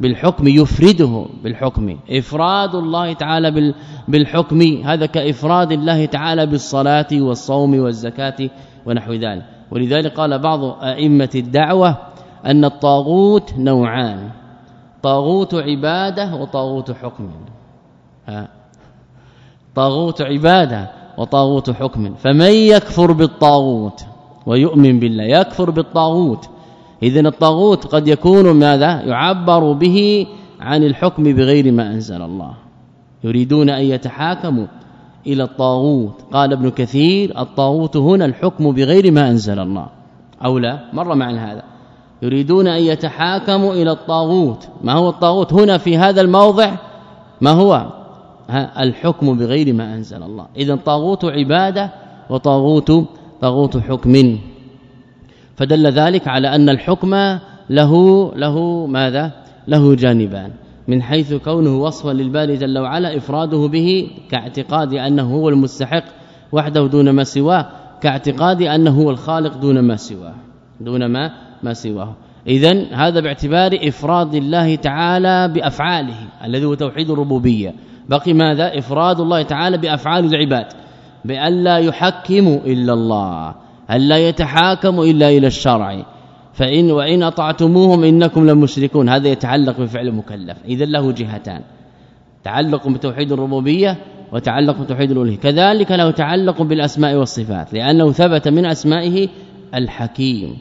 بالحكم يفرده بالحكم. إفراد الله تعالى بالحكم. هذا كإفراد الله تعالى بالصلاة والصوم والزكاة. ونحو ذلك. ولذلك قال بعض أئمة الدعوة أن الطاغوت نوعان طاغوت عبادة وطاغوت حكم. ها؟ طاغوت عبادة وطاغوت حكم. فمن يكفر بالطاغوت ويؤمن بالله يكفر بالطاغوت. اذا الطاغوت قد يكون ماذا؟ يعبر به عن الحكم بغير ما أنزل الله. يريدون أن يتحاكموا. إلى الطاغوت. قال ابن كثير الطاغوت هنا الحكم بغير ما أنزل الله. أو لا؟ مر معنا هذا. يريدون أن يتحاكموا إلى الطاغوت. ما هو الطاغوت هنا في هذا الموضع؟ ما هو؟ الحكم بغير ما أنزل الله. اذا طاغوت عبادة وطاغوت طاغوت حكم. فدل ذلك على أن الحكم له له ماذا؟ له جانبان. من حيث كونه وصفا للباري جل وعلا إفراده به كاعتقاد أنه هو المستحق وحده دون ما سواه كاعتقاد أنه هو الخالق دون ما سواه دون ما ما سواه. اذا هذا باعتبار إفراد الله تعالى بأفعاله الذي هو توحيد الربوبية. بقي ماذا؟ إفراد الله تعالى بأفعال العباد بأن لا يحكموا إلا الله الا يتحاكموا إلا إلى الشرع. فإن وإن أطعتموهم إنكم لمشركون. هذا يتعلق بفعل المكلف إذا له جهتان. تعلق بتوحيد الربوبية وتعلق بتوحيد الألوهية. كذلك له تعلق بالأسماء والصفات لأنه ثبت من أسمائه الحكيم.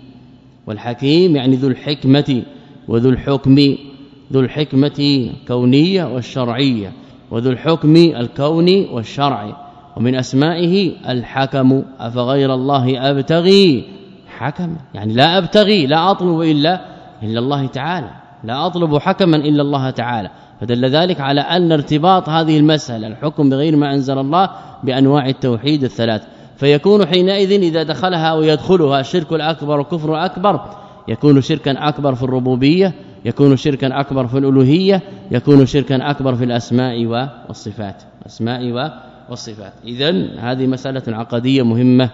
والحكيم يعني ذو الحكمة وذو الحكم ذو الحكمة كونية والشرعية وذو الحكم الكوني والشرعي. ومن أسمائه الحكم. أفغير الله أبتغي حكما يعني لا أبتغي لا أطلب إلا إلا الله تعالى. لا أطلب حكما إلا الله تعالى. فدل ذلك على أن ارتباط هذه المسألة الحكم بغير ما أنزل الله بأنواع التوحيد الثلاث. فيكون حينئذ إذا دخلها ويدخلها الشرك الأكبر وكفر الأكبر يكون شركا أكبر في الربوبية يكون شركا أكبر في الألوهية يكون شركا أكبر في الأسماء والصفات. أسماء والصفات. اذا هذه مسألة عقدية مهمة.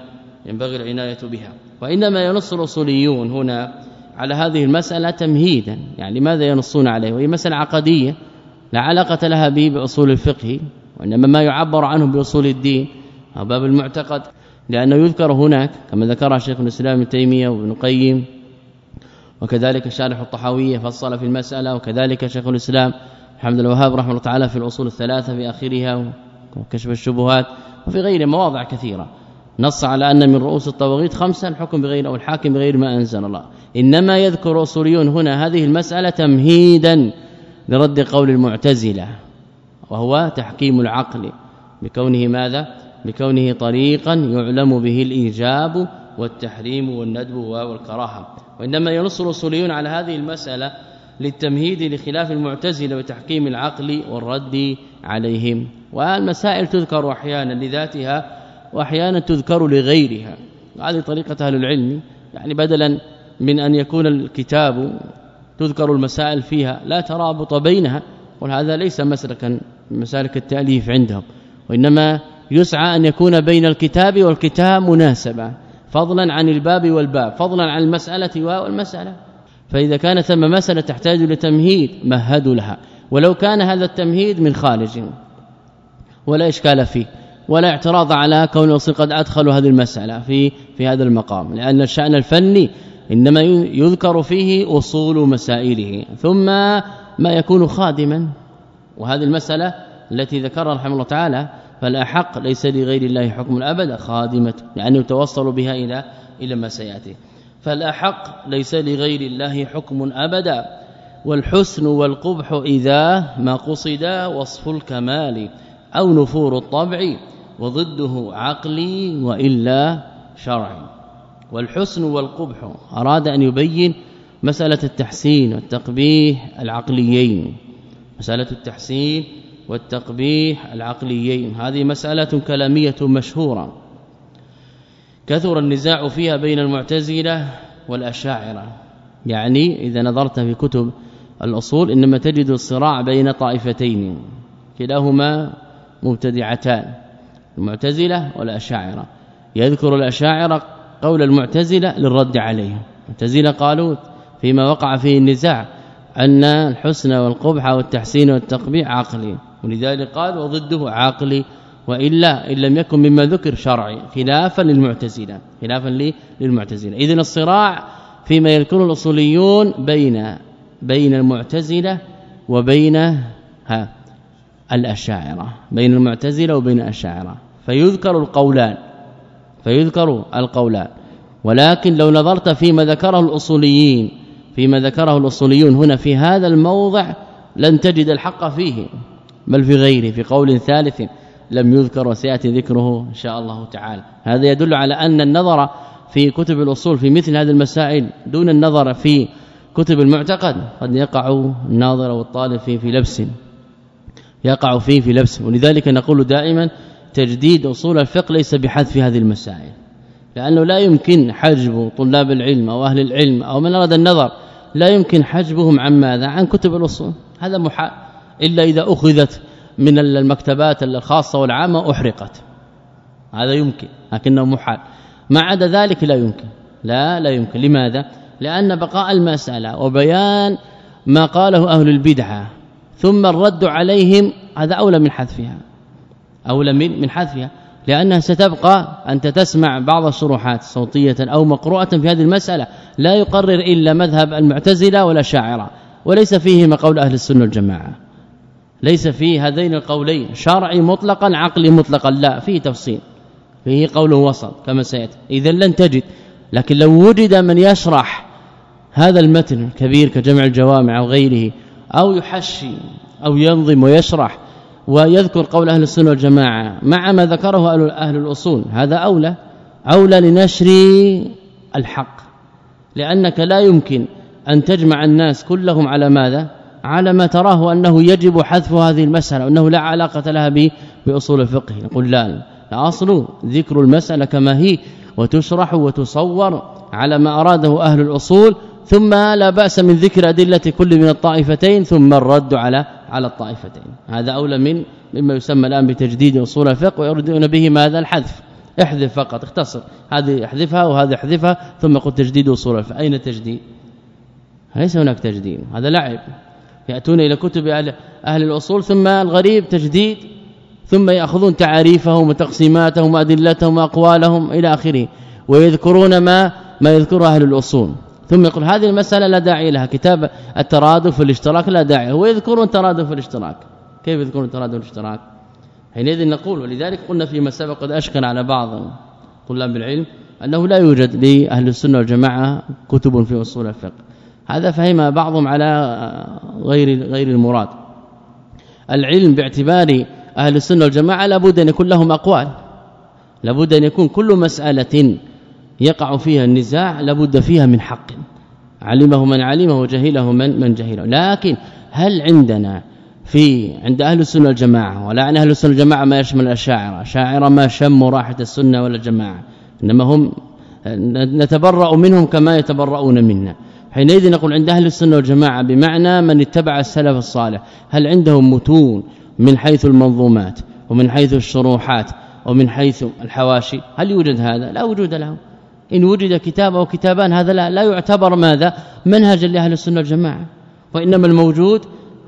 ينبغي العناية بها. وإنما ينص الأصوليون هنا على هذه المسألة تمهيدا. يعني لماذا ينصون عليه؟ وهي مسألة عقدية. لا علاقة لها به بأصول الفقه وإنما ما يعبر عنه بأصول الدين. أو باب المعتقد. لأنه يذكر هناك كما ذكر شيخ الإسلام ابن تيمية وابن القيم وكذلك شارح الطحاوية فصل في المسألة وكذلك شيخ الإسلام محمد الوهاب رحمه الله تعالى في الأصول الثلاثة في آخرها وكشف الشبهات وفي غير مواضع كثيرة. نص على أن من رؤوس الطواغيت خمسه الحكم بغير أو الحاكم بغير ما أنزل الله. إنما يذكر أصوليون هنا هذه المسألة تمهيدا لرد قول المعتزلة وهو تحكيم العقل بكونه ماذا؟ بكونه طريقا يعلم به الإيجاب والتحريم والندب والكراهة. وإنما ينص الأصوليون على هذه المسألة للتمهيد لخلاف المعتزلة وتحكيم العقل والرد عليهم. والمسائل تذكر أحيانا لذاتها وأحيانا تذكر لغيرها. هذه طريقة أهل العلم. يعني بدلا من أن يكون الكتاب تذكر المسائل فيها لا ترابط بينها وهذا ليس مسلكا مسالك التأليف عندهم. وإنما يسعى أن يكون بين الكتاب والكتاب مناسبة فضلا عن الباب والباب فضلا عن المسألة والمسألة. فإذا كان ثم مسألة تحتاج لتمهيد مهدوا لها. ولو كان هذا التمهيد من خارج ولا إشكال فيه. ولا اعتراض على كون الاصول قد ادخلوا هذه المسألة في في هذا المقام لأن الشأن الفني إنما يذكر فيه أصول مسائله ثم ما يكون خادما وهذه المسألة التي ذكرها رحمه الله تعالى فالأحق ليس لغير الله حكم ابدا خادمة لأنه يتوصل بها إلى إلى ما سيأتي. فالأحق ليس لغير الله حكم ابدا والحسن والقبح إذا ما قصد وصف الكمال أو نفور الطبع. وضده عقلي وإلا شرعي. والحسن والقبح أراد أن يبين مسألة التحسين والتقبيح العقليين. مسألة التحسين والتقبيح العقليين. هذه مسألة كلامية مشهورة. كثر النزاع فيها بين المعتزلة والأشاعرة. يعني إذا نظرت في كتب الأصول إنما تجد الصراع بين طائفتين. كلاهما مبتدعتان. المعتزلة والأشاعرة. يذكر الاشاعره قول المعتزلة للرد عليهم. المعتزله قالوا فيما وقع فيه النزاع أن الحسن والقبح والتحسين والتقبيح عقلي ولذلك قال وضده عقلي وإلا إن لم يكن مما ذكر شرعي خلافا للمعتزلة خلافا للمعتزلة. اذا الصراع فيما يذكره الأصوليون بين بين المعتزلة وبين ها الأشاعرة بين المعتزلة وبين الأشاعرة. فيذكر القولان فيذكر القولان. ولكن لو نظرت فيما ذكره الأصوليين فيما ذكره الأصوليون هنا في هذا الموضع لن تجد الحق فيه بل في غيره في قول ثالث لم يذكر وسيأتي ذكره إن شاء الله تعالى. هذا يدل على أن النظر في كتب الأصول في مثل هذه المسائل دون النظر في كتب المعتقد قد يقع الناظر والطالب فيه في لبس يقع فيه في لبس. ولذلك نقول دائما تجديد أصول الفقه ليس بحذف هذه المسائل لأنه لا يمكن حجب طلاب العلم أو أهل العلم أو من أراد النظر لا يمكن حجبهم عن ماذا؟ عن كتب الأصول. هذا محال إلا إذا أخذت من المكتبات الخاصة والعامة أحرقت. هذا يمكن لكنه محال. ما عدا ذلك لا يمكن. لا لا يمكن. لماذا؟ لأن بقاء المسألة وبيان ما قاله أهل البدعة ثم الرد عليهم هذا أولى من حذفها. اولى من من حذفها لأنها ستبقى انت تسمع بعض الشروحات صوتية أو مقروءة في هذه المسألة. لا يقرر إلا مذهب المعتزلة والاشاعره وليس فيه قول أهل السنة والجماعة. ليس في هذين القولين شرعي مطلقا عقلي مطلقا. لا فيه تفصيل فيه قول وسط كما سيأتي. اذا لن تجد لكن لو وجد من يشرح هذا المتن الكبير كجمع الجوامع أو أو يحشي أو ينظم ويشرح ويذكر قول أهل السنة والجماعة مع ما ذكره أهل الأصول. هذا أولى أولى لنشر الحق. لأنك لا يمكن أن تجمع الناس كلهم على ماذا؟ على ما تراه أنه يجب حذف هذه المسألة وأنه لا علاقة لها بأصول الفقه. نقول لا الاصل ذكر المسألة كما هي وتشرح وتصور على ما أراده أهل الأصول ثم لا بأس من ذكر أدلة كل من الطائفتين ثم الرد على على الطائفتين. هذا أولى من مما يسمى الآن بتجديد أصول الفقه ويردون به ماذا؟ الحذف. احذف فقط اختصر. هذه احذفها وهذه احذفها ثم قل تجديد أصول الفقه. أين التجديد ليس هناك تجديد. هذا لعب. يأتون إلى كتب أهل, أهل الأصول ثم الغريب تجديد ثم يأخذون تعاريفهم وتقسيماتهم وأدلتهم وأقوالهم إلى آخره ويذكرون ما ما يذكره أهل الأصول. ثم يقول هذه المسألة لا داعي لها كتاب الترادف في الاشتراك لا داعي هو يذكرون ترادف في الاشتراك كيف يذكرون ترادف في الاشتراك حينئذ نقول ولذلك قلنا فيما سبق قد اشكل على بعض طلاب العلم أنه لا يوجد لأهل السنة والجماعة كتب في أصول الفقه. هذا فهم بعضهم على غير غير المراد. العلم باعتبار أهل السنة والجماعة لابد أن يكون لهم أقوال لابد أن يكون كل مسألة يقع فيها النزاع لابد فيها من حق. علمه من علمه وجهله من من جهله. لكن هل عندنا في عند أهل السنة والجماعة ولا عن أهل السنة والجماعة ما يشمل الأشاعرة؟ شاعره ما شموا راحة السنة ولا الجماعة. إنما هم نتبرأ منهم كما يتبرؤون منا. حينئذ نقول عند أهل السنة والجماعة بمعنى من اتبع السلف الصالح. هل عندهم متون من حيث المنظومات ومن حيث الشروحات ومن حيث الحواشي؟ هل يوجد هذا؟ لا وجود له. إن وجد كتاب أو كتابان هذا لا, لا يعتبر ماذا؟ منهجا لأهل السنة والجماعة. وإنما الموجود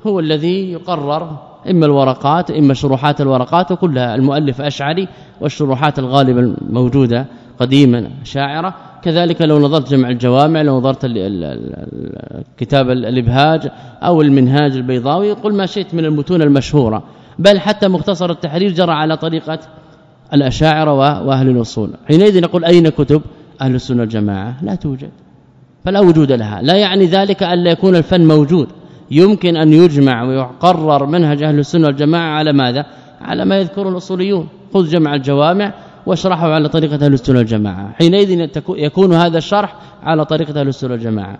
هو الذي يقرر إما الورقات إما شروحات الورقات وكلها المؤلف أشعري والشروحات الغالبة الموجودة قديما شاعرة. كذلك لو نظرت جمع الجوامع لو نظرت كتاب الإبهاج أو المنهاج البيضاوي قل ما شئت من المتون المشهورة. بل حتى مختصر التحرير جرى على طريقة الأشاعرة وأهل الأصول. حينئذ نقول أين كتب؟ أهل السنة والجماعة لا توجد فلا وجود لها. لا يعني ذلك أن لا يكون الفن موجود. يمكن أن يجمع ويقرر منهج أهل السنة والجماعة على ماذا؟ على ما يذكره الأصوليون. خذ جمع الجوامع واشرحه على طريقة أهل السنة والجماعة. حينئذ يكون هذا الشرح على طريقة أهل السنة والجماعة.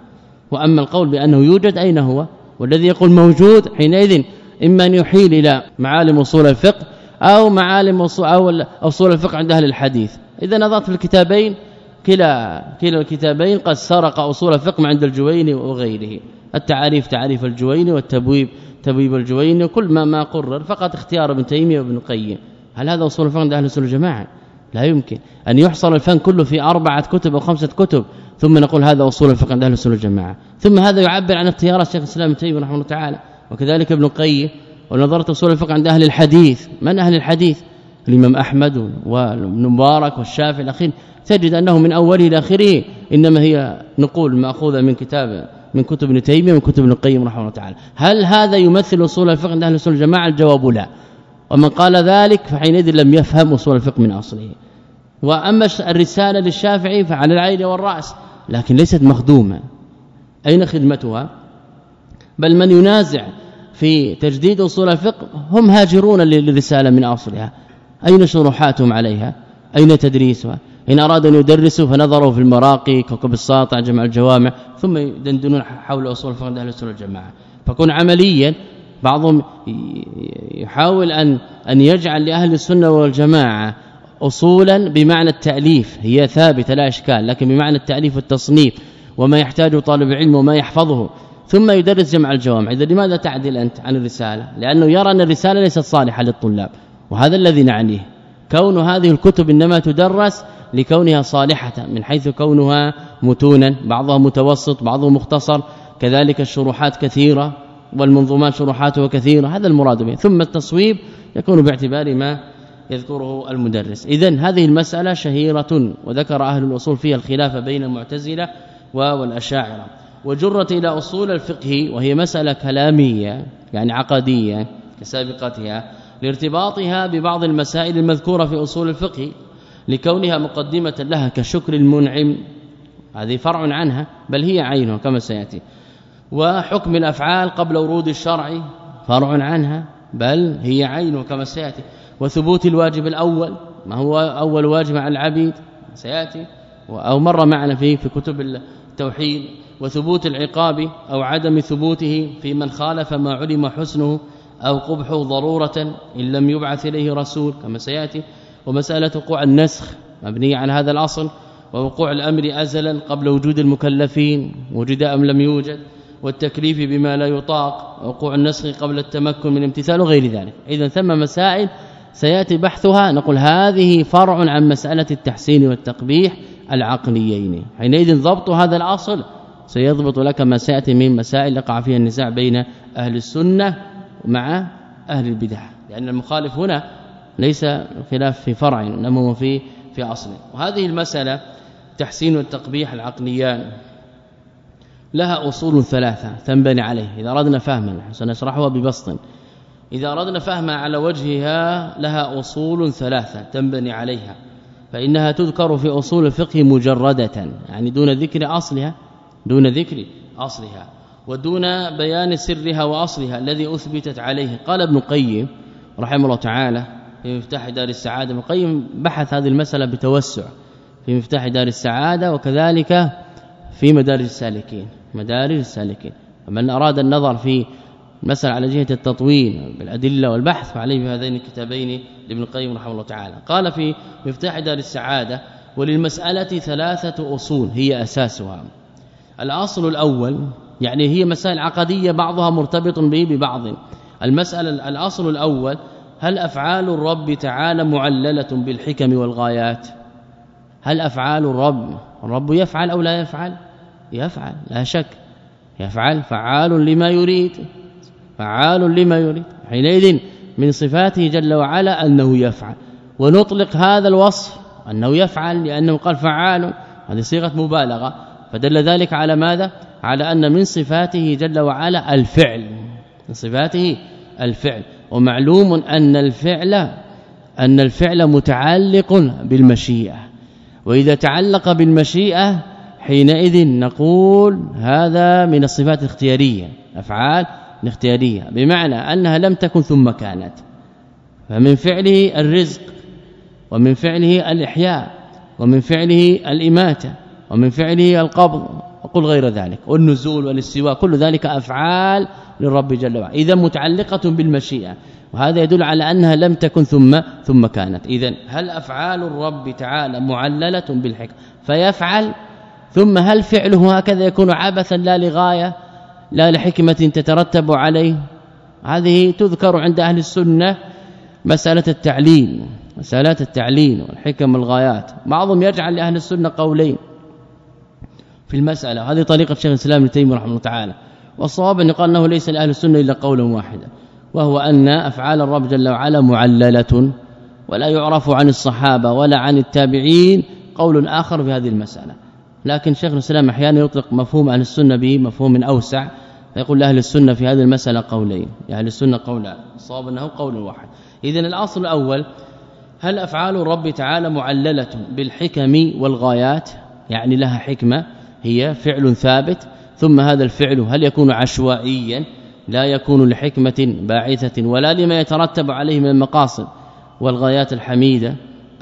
وأما القول بأنه يوجد أين هو؟ والذي يقول موجود حينئذ إما أن يحيل إلى معالم أصول الفقه أو معالم أصول الفقه عند أهل الحديث. إذا نظرت في الكتابين كلا كلا الكتابين قد سرق أصول الفقه عند الجويني وغيره. التعاريف تعريف الجويني والتبويب تبويب الجويني وكل ما ما قرر فقط اختيار ابن تيمية وابن القيم هل هذا أصول الفقه عند أهل السنة والجماعة؟ لا يمكن. أن يحصل الفن كله في أربعة كتب أو خمسة كتب ثم نقول هذا أصول الفقه عند أهل السنة والجماعة. ثم هذا يعبر عن اختيار الشيخ الإسلام ابن تيمية رحمه الله تعالى. وكذلك ابن القيم ونظرت أصول الفقه عند أهل الحديث. من أهل الحديث؟ الإمام أحمد وابن مبارك والشافعي الأخير تجد أنه من اوله إلى آخره إنما هي نقول مأخوذة من كتاب من كتب ابن تيمية ومن كتب ابن القيم رحمه الله تعالى. هل هذا يمثل أصول الفقه عند أهل السنة والجماعة؟ الجواب لا. ومن قال ذلك فحينئذ لم يفهم أصول الفقه من أصله. وأما الرسالة للشافعي فعلى العين والرأس لكن ليست مخدومة. أين خدمتها؟ بل من ينازع في تجديد أصول الفقه هم هاجرون للرسالة من أصلها. أين شروحاتهم عليها؟ أين تدريسها؟ إن ارادوا أن يدرسوا فنظروا في المراقي كوكب الساطع جمع الجوامع ثم يدندنون حول أصول الفقه أهل السنة والجماعة. فكون عمليا بعضهم يحاول أن أن يجعل لأهل السنة والجماعة اصولا بمعنى التأليف. هي ثابتة لا إشكال لكن بمعنى التأليف والتصنيف وما يحتاجه طالب العلم وما يحفظه. ثم يدرس جمع الجوامع. إذا لماذا تعدل أنت عن الرسالة؟ لأنه يرى أن الرسالة ليست صالحة للطلاب. وهذا الذي نعنيه. كون هذه الكتب إنما تدرس لكونها صالحة من حيث كونها متونا بعضها متوسط بعضه مختصر كذلك الشروحات كثيرة والمنظومات شروحاتها كثيرة هذا المراد به. ثم التصويب يكون باعتبار ما يذكره المدرس. اذا هذه المسألة شهيرة وذكر أهل الأصول فيها الخلاف بين المعتزلة والأشاعرة. وجرت إلى أصول الفقه وهي مسألة كلامية يعني عقدية كسابقتها لارتباطها ببعض المسائل المذكورة في أصول الفقه لكونها مقدمة لها كشكر المنعم. هذه فرع عنها بل هي عينها كما سيأتي. وحكم الأفعال قبل ورود الشرع فرع عنها بل هي عينه كما سيأتي. وثبوت الواجب الأول ما هو أول واجب على العبيد؟ سيأتي. أو مر معنا فيه في كتب التوحيد وثبوت العقاب أو عدم ثبوته في من خالف ما علم حسنه أو قبحه ضرورة إن لم يبعث إليه رسول كما سيأتي. ومسألة وقوع النسخ مبنية على هذا الأصل. ووقوع الأمر ازلا قبل وجود المكلفين وجد أم لم يوجد. والتكليف بما لا يطاق وقوع النسخ قبل التمكن من امتثال وغير ذلك. اذا ثم مسائل سيأتي بحثها. نقول هذه فرع عن مسألة التحسين والتقبيح العقليين. حينئذ ضبط هذا الأصل سيضبط لك ما سيأتي من مسائل يقع فيها النزاع بين أهل السنة مع أهل البدع لأن المخالف هنا ليس خلاف في فرع إنما في في أصل. وهذه المسألة تحسين التقبيح العقليان لها أصول ثلاثة تنبني عليه. إذا أردنا فهما سنشرحها ببسط. إذا أردنا فهمها على وجهها لها أصول ثلاثة تنبني عليها. فإنها تذكر في أصول الفقه مجردة يعني دون ذكر أصلها دون ذكر أصلها. ودون بيان سرها وأصلها الذي أثبتت عليه. قال ابن قيم رحمه الله تعالى في مفتاح دار السعادة ابن قيم بحث هذه المسألة بتوسع في مفتاح دار السعادة وكذلك في مدارج السالكين مدارج السالكين. فمن أراد النظر في مسألة على جهة التطويل بالأدلة والبحث فعليه بهذين الكتابين لابن القيم رحمه الله تعالى. قال في مفتاح دار السعادة وللمسألة ثلاثة أصول هي أساسها. الأصل الأول يعني هي مسائل عقدية بعضها مرتبط به ببعض. المسألة الأصل الأول هل أفعال الرب تعالى معللة بالحكم والغايات؟ هل أفعال الرب الرب يفعل أو لا يفعل؟ يفعل لا شك. يفعل فعال لما يريد. فعال لما يريد. حينئذ من صفاته جل وعلا أنه يفعل. ونطلق هذا الوصف أنه يفعل لأنه قال فعال. هذه صيغة مبالغة. فدل ذلك على ماذا؟ على أن من صفاته جل وعلا الفعل. من صفاته الفعل. ومعلوم أن الفعل أن الفعل متعلق بالمشيئة. وإذا تعلق بالمشيئة حينئذ نقول هذا من الصفات الاختيارية أفعال الاختيارية. بمعنى أنها لم تكن ثم كانت. فمن فعله الرزق ومن فعله الإحياء ومن فعله الإماتة ومن فعله القبض. وقل غير ذلك. والنزول والاستواء كل ذلك أفعال للرب جل وعلا. إذا متعلقة بالمشيئة. وهذا يدل على أنها لم تكن ثم ثم كانت. اذا هل أفعال الرب تعالى معللة بالحكم فيفعل. ثم هل فعله هكذا يكون عبثا لا لغاية لا لحكمة تترتب عليه؟ هذه تذكر عند أهل السنة مسألة التعليل مسالات التعليل والحكم والغايات. بعضهم يجعل لأهل السنة قولين. في المسألة. هذه طريقة شيخ الإسلام ابن تيمية رحمه الله تعالى. والصواب أن يقال أنه ليس لأهل السنة إلا قولا واحدا وهو أن أفعال الرب جل وعلا معللة ولا يعرف عن الصحابة ولا عن التابعين قول آخر في هذه المسألة. لكن شيخ الإسلام أحيانا يطلق مفهوم أهل السنة به مفهوم أوسع فيقول لأهل السنة في هذه المسألة قولين. لاهل السنة قولان. الصواب أنه قول واحد. اذا الأصل الأول هل أفعال الرب تعالى معللة بالحكم والغايات؟ يعني لها حكمة. هي فعل ثابت ثم هذا الفعل هل يكون عشوائيا؟ لا يكون لحكمة باعثة ولا لما يترتب عليه من المقاصد والغايات الحميدة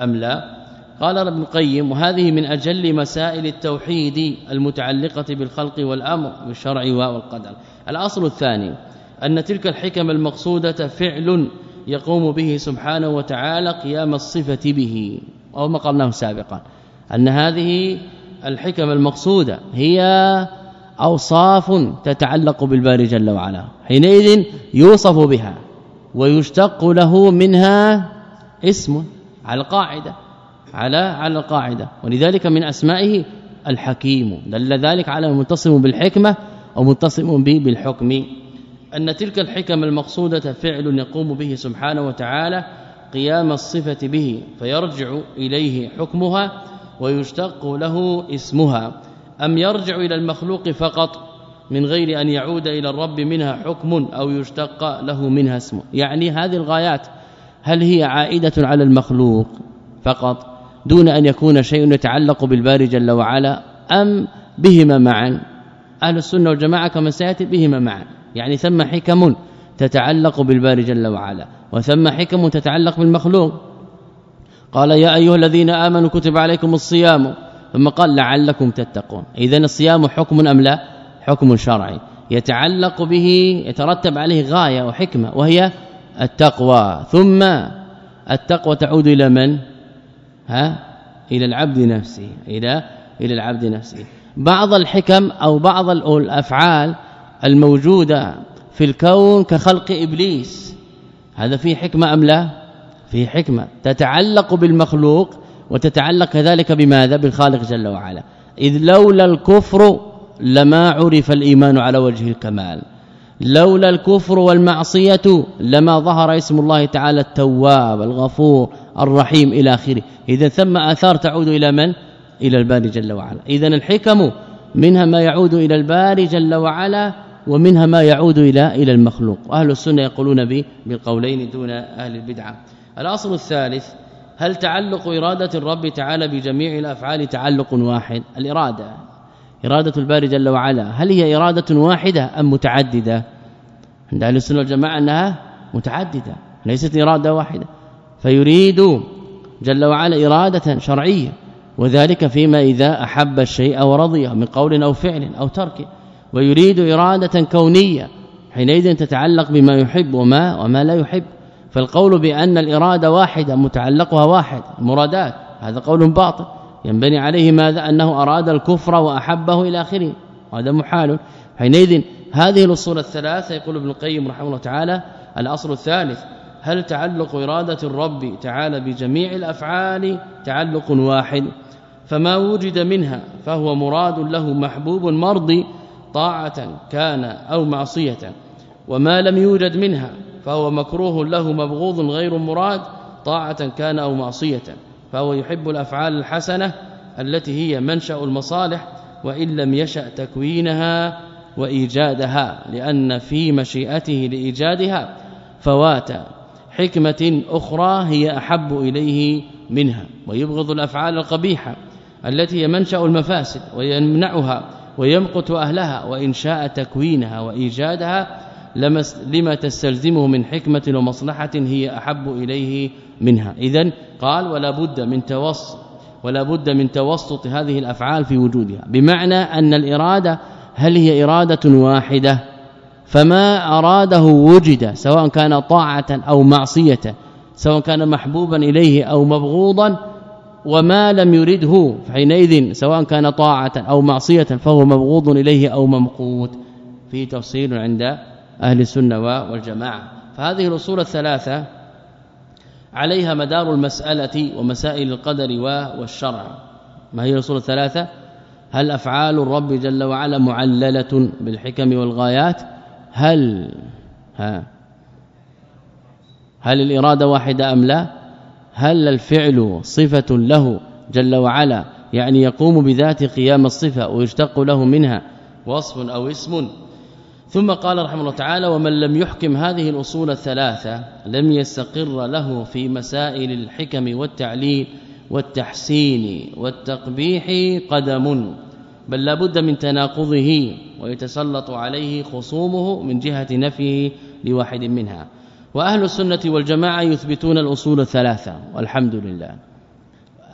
أم لا؟ قال ابن القيم وهذه من أجل مسائل التوحيد المتعلقة بالخلق والأمر بالشرع والقدر الأصل الثاني أن تلك الحكم المقصودة فعل يقوم به سبحانه وتعالى قيام الصفة به أو ما قلناه سابقا أن هذه الحكم المقصودة هي أوصاف تتعلق بالباري جل وعلا حينئذ يوصف بها ويشتق له منها اسم على القاعدة على على القاعدة ولذلك من أسمائه الحكيم دل ذلك على متصم بالحكمة ومتصم به بالحكم. أن تلك الحكم المقصودة فعل يقوم به سبحانه وتعالى قيام الصفة به فيرجع إليه حكمها ويشتق له اسمها. أم يرجع إلى المخلوق فقط من غير أن يعود إلى الرب منها حكم أو يشتق له منها اسم يعني هذه الغايات هل هي عائدة على المخلوق فقط دون أن يكون شيء يتعلق بالباري جل وعلا؟ أم بهما معا؟ أهل السنة والجماعة كما سيأتي بهما معا. يعني ثم حكم تتعلق بالباري جل وعلا وثم حكم تتعلق بالمخلوق. قال يا أيها الذين آمنوا كتب عليكم الصيام. ثم قال لعلكم تتقون. اذا الصيام حكم أم لا؟ حكم شرعي. يتعلق به يترتب عليه غاية وحكمة وهي التقوى. ثم التقوى تعود إلى من؟ ها؟ إلى العبد نفسه إلى إلى العبد نفسه. بعض الحكم أو بعض الأفعال الموجودة في الكون كخلق إبليس. هذا فيه حكمة أم لا؟ فيه حكمة. تتعلق بالمخلوق وتتعلق كذلك بماذا؟ بالخالق جل وعلا. إذ لولا الكفر لما عرف الإيمان على وجه الكمال. لولا الكفر والمعصية لما ظهر اسم الله تعالى التواب الغفور الرحيم إلى آخره. إذا ثم آثار تعود إلى من؟ إلى الباري جل وعلا. اذا الحكم منها ما يعود إلى الباري جل وعلا ومنها ما يعود إلى إلى المخلوق. واهل السنة يقولون بالقولين دون أهل البدعة. الأصل الثالث هل تعلق إرادة الرب تعالى بجميع الأفعال تعلق واحد؟ الإرادة إرادة الباري جل وعلا هل هي إرادة واحدة أم متعددة؟ عند أهل السنة والجماعة أنها متعددة ليست إرادة واحدة فيريد جل وعلا إرادة شرعية وذلك فيما إذا أحب الشيء ورضيه من قول أو فعل أو ترك ويريد إرادة كونية حينئذ تتعلق بما يحب وما وما لا يحب. فالقول بأن الإرادة واحدة متعلقها واحد مرادات هذا قول باطل. ينبني عليه ماذا؟ أنه أراد الكفر وأحبه إلى آخره هذا محال. حينئذ هذه الأصول الثلاثة يقول ابن القيم رحمه الله تعالى الأصل الثالث هل تعلق إرادة الرب تعالى بجميع الأفعال تعلق واحد؟ فما وجد منها فهو مراد له محبوب مرضي طاعة كان أو معصية. وما لم يوجد منها فهو مكروه له مبغوض غير مراد طاعة كان أو معصية. فهو يحب الأفعال الحسنة التي هي منشأ المصالح وإن لم يشأ تكوينها وإيجادها لأن في مشيئته لإيجادها فوات حكمة أخرى هي أحب إليه منها. ويبغض الأفعال القبيحة التي هي منشأ المفاسد ويمنعها ويمقت أهلها وإن شاء تكوينها وإيجادها لما تستلزمه من حكمة ومصلحة هي أحب إليه منها. إذا قال ولا بد من توسط ولا بد من توسط هذه الأفعال في وجودها. بمعنى أن الإرادة هل هي إرادة واحدة؟ فما أراده وجد سواء كان طاعة أو معصية سواء كان محبوبا إليه أو مبغوضا وما لم يرده حينئذ سواء كان طاعة أو معصية فهو مبغوض إليه أو ممقوت. في تفصيل عند أهل السنة والجماعة. فهذه الأصول الثلاثة عليها مدار المسألة ومسائل القدر والشرع. ما هي الأصول الثلاثة؟ هل أفعال الرب جل وعلا معللة بالحكم والغايات؟ هل ها. هل الإرادة واحدة أم لا؟ هل الفعل صفة له جل وعلا؟ يعني يقوم بذات قيام الصفة ويشتق له منها وصف أو اسم؟ ثم قال رحمه الله تعالى ومن لم يحكم هذه الأصول الثلاثة لم يستقر له في مسائل الحكم والتعليل والتحسين والتقبيح قدم بل لابد من تناقضه ويتسلط عليه خصومه من جهة نفيه لواحد منها. وأهل السنة والجماعة يثبتون الأصول الثلاثة والحمد لله.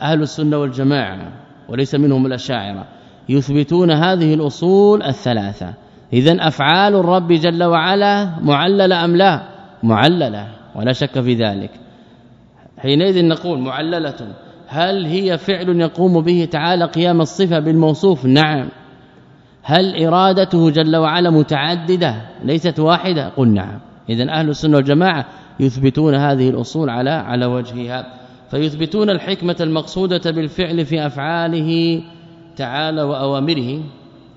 أهل السنة والجماعة وليس منهم الأشاعرة يثبتون هذه الأصول الثلاثة. اذا أفعال الرب جل وعلا معللة أم لا؟ معللة ولا شك في ذلك. حينئذ نقول معللة. هل هي فعل يقوم به تعالى قيام الصفة بالموصوف؟ نعم. هل إرادته جل وعلا متعددة ليست واحدة؟ قل نعم. اذا أهل السنة والجماعة يثبتون هذه الأصول على على وجهها. فيثبتون الحكمة المقصودة بالفعل في أفعاله تعالى وأوامره.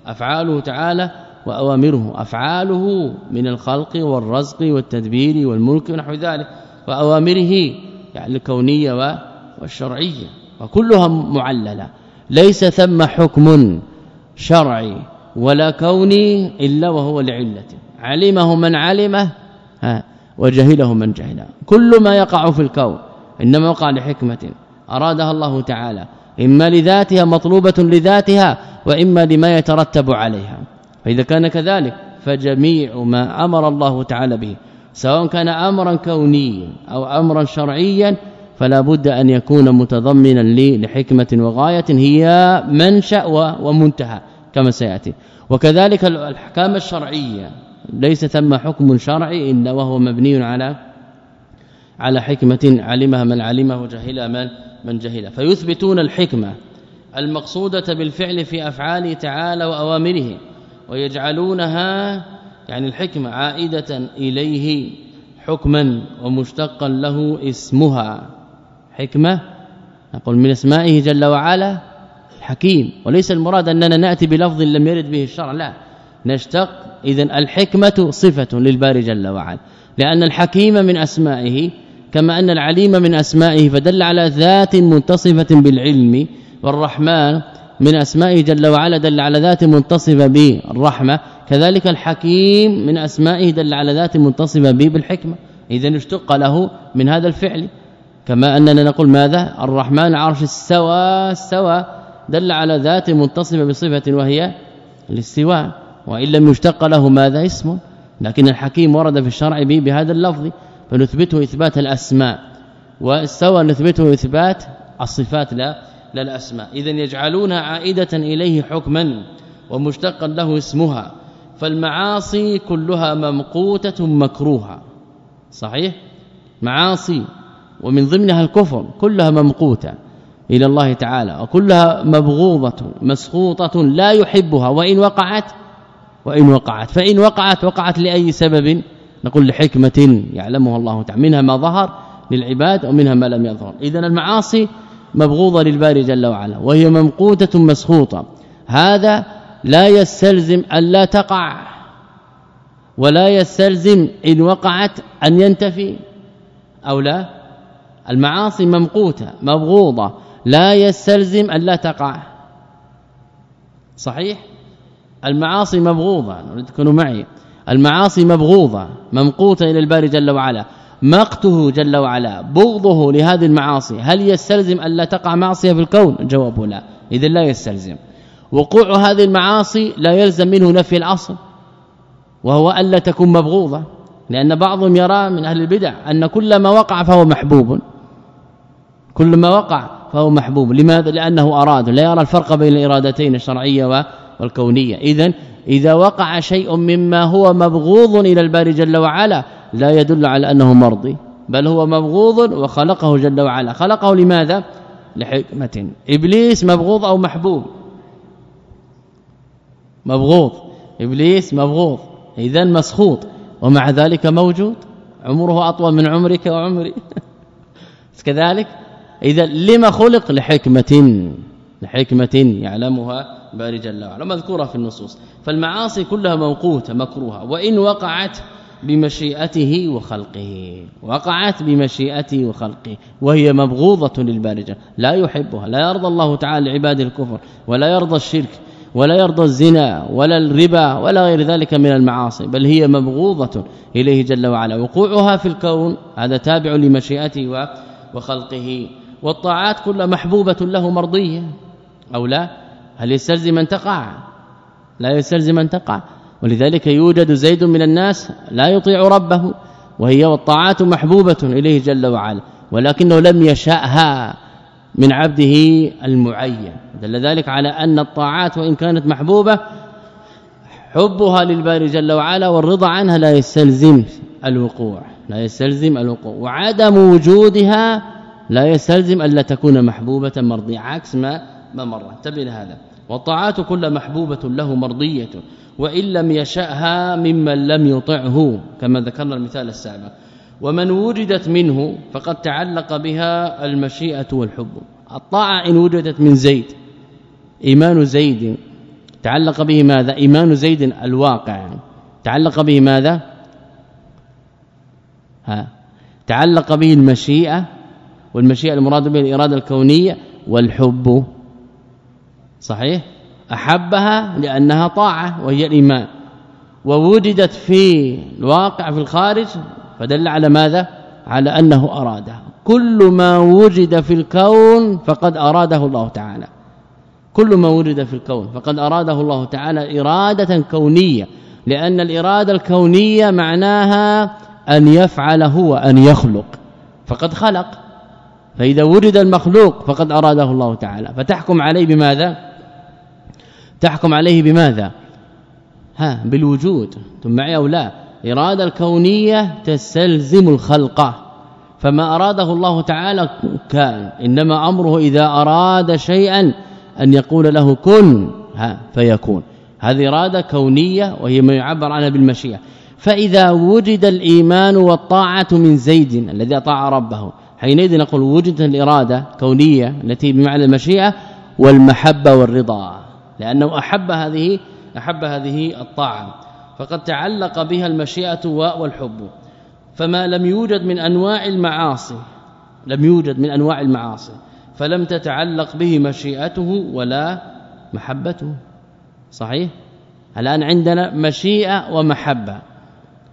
أفعاله تعالى وأوامره أفعاله من الخلق والرزق والتدبير والملك ونحو ذلك وأوامره يعني الكونية والشرعية وكلها معللة. ليس ثم حكم شرعي ولا كوني إلا وهو لعلة. علمه من علمه وجهله من جهله. كل ما يقع في الكون إنما وقع لحكمة أرادها الله تعالى. إما لذاتها مطلوبة لذاتها وإما لما يترتب عليها. فإذا كان كذلك فجميع ما أمر الله تعالى به سواء كان امرا كونيا أو امرا شرعيا فلا بد أن يكون متضمنا لحكمة وغاية هي منشأ ومنتهى كما سيأتي. وكذلك الأحكام الشرعية ليس ثم حكم شرعي الا وهو مبني على على حكمة علمها من علمه وجهلها من من جهل فيثبتون الحكمة المقصودة بالفعل في أفعاله تعالى وأوامره. ويجعلونها يعني الحكمة عائدة إليه حكما ومشتقا له اسمها. حكمة نقول من أسمائه جل وعلا حكيم وليس المراد أننا نأتي بلفظ لم يرد به الشرع لا. نشتق اذا الحكمة صفة للباري جل وعلا. لأن الحكيم من أسمائه كما أن العليم من أسمائه فدل على ذات متصفة بالعلم والرحمن من أسمائه جل وعلا دل على ذات منتصفه بالرحمه كذلك الحكيم من أسمائه دل على ذات منتصفه به بالحكمة. اذا اشتق له من هذا الفعل. كما أننا نقول ماذا؟ الرحمن عرش استوى استوى دل على ذات متصفه بصفة وهي الاستواء. وإن لم يشتق له ماذا؟ اسم. لكن الحكيم ورد في الشرع به بهذا اللفظ. فنثبته إثبات الأسماء. واستوى نثبته إثبات الصفات لا. لا الاسماء اذا يجعلونها عائدة إليه حكما ومشتقا له اسمها فالمعاصي كلها ممقوتة مكروهة. صحيح؟ معاصي. ومن ضمنها الكفر كلها ممقوتة إلى الله تعالى وكلها مبغوضة مسخوطة لا يحبها. وإن وقعت؟ وإن وقعت. فإن وقعت وقعت لأي سبب؟ نقول لحكمة يعلمها الله تعالى. منها ما ظهر للعباد ومنها ما لم يظهر. اذا المعاصي مبغوضة للباري جل وعلا وهي ممقوتة مسخوطة. هذا لا يستلزم الا تقع ولا يستلزم إن وقعت أن ينتفي أو لا. المعاصي ممقوتة مبغوضة لا يستلزم أن لا تقع. صحيح؟ المعاصي مبغوضة تكونوا معي. المعاصي مبغوضة ممقوتة إلى الباري جل وعلا. مقته جل وعلا بغضه لهذه المعاصي. هل يستلزم أن لا تقع معصية في الكون؟ الجواب لا. اذا لا يستلزم. وقوع هذه المعاصي لا يلزم منه نفي الاصل وهو الا تكون مبغوضة لأن بعضهم يرى من أهل البدع أن كل ما وقع فهو محبوب. كل ما وقع فهو محبوب. لماذا؟ لأنه أراد. لا يرى الفرق بين الإرادتين الشرعية والكونية. اذا إذا وقع شيء مما هو مبغوض إلى الباري جل وعلا لا يدل على أنه مرضي بل هو مبغوض وخلقه جل وعلا. خلقه لماذا؟ لحكمة. إبليس مبغوض أو محبوب؟ مبغوض. إبليس مبغوض. اذا مسخوط. ومع ذلك موجود. عمره أطول من عمرك وعمري. كذلك. اذا لما خلق؟ لحكمة. لحكمة يعلمها باري جل وعلا. مذكورة في النصوص. فالمعاصي كلها موقوتة مكروهة. وإن وقعت بمشيئته وخلقه وقعت بمشيئته وخلقه وهي مبغوضة للبارجة لا يحبها لا يرضى الله تعالى لعباده الكفر ولا يرضى الشرك ولا يرضى الزنا ولا الربا ولا غير ذلك من المعاصي بل هي مبغوضة إليه جل وعلا. وقوعها في الكون هذا تابع لمشيئته وخلقه. والطاعات كلها محبوبة له مرضية أو لا؟ هل يستلزم أن تقع؟ لا يستلزم أن تقع. ولذلك يوجد زيد من الناس لا يطيع ربه وهي والطاعات محبوبة إليه جل وعلا ولكنه لم يشاءها من عبده المعين. دل ذلك على أن الطاعات وإن كانت محبوبة حبها للباري جل وعلا والرضا عنها لا يستلزم الوقوع لا يستلزم الوقوع وعدم وجودها لا يستلزم الا تكون محبوبة مرضية عكس ما ما مر. انتبه هذا والطاعات كل محبوبة له مرضية. وإن لم يشأها ممن لم يطعه كما ذكرنا المثال السابق. ومن وجدت منه فقد تعلق بها المشيئة والحب. الطاعة إن وجدت من زيد. إيمان زيد. تعلق به ماذا؟ إيمان زيد الواقع. تعلق به ماذا؟ ها. تعلق به المشيئة. والمشيئة المراد بها الاراده الكونية والحب. صحيح؟ أحبها لأنها طاعة وهي الإيمان. ووجدت في الواقع في الخارج فدل على ماذا؟ على أنه أراده. كل ما وجد في الكون فقد أراده الله تعالى. كل ما وجد في الكون فقد أراده الله تعالى إرادة كونية لأن الإرادة الكونية معناها أن يفعل هو أن يخلق. فقد خلق. فإذا وجد المخلوق فقد أراده الله تعالى. فتحكم عليه بماذا؟ تحكم عليه بماذا؟ ها بالوجود. ثم معي أو لا؟ إرادة الكونية تستلزم الخلق. فما أراده الله تعالى كان. إنما أمره إذا أراد شيئا أن يقول له كن. ها فيكون. هذه إرادة كونية وهي ما يعبر عنها بالمشيئة. فإذا وجد الإيمان والطاعة من زيد الذي أطاع ربه حينئذ نقول وجدت الإرادة كونية التي بمعنى المشيئة والمحبة والرضا. لأنه أحب هذه أحب هذه الطاعة. فقد تعلق بها المشيئة والحب. فما لم يوجد من أنواع المعاصي لم يوجد من أنواع المعاصي فلم تتعلق به مشيئته ولا محبته. صحيح؟ الآن عندنا مشيئة ومحبة.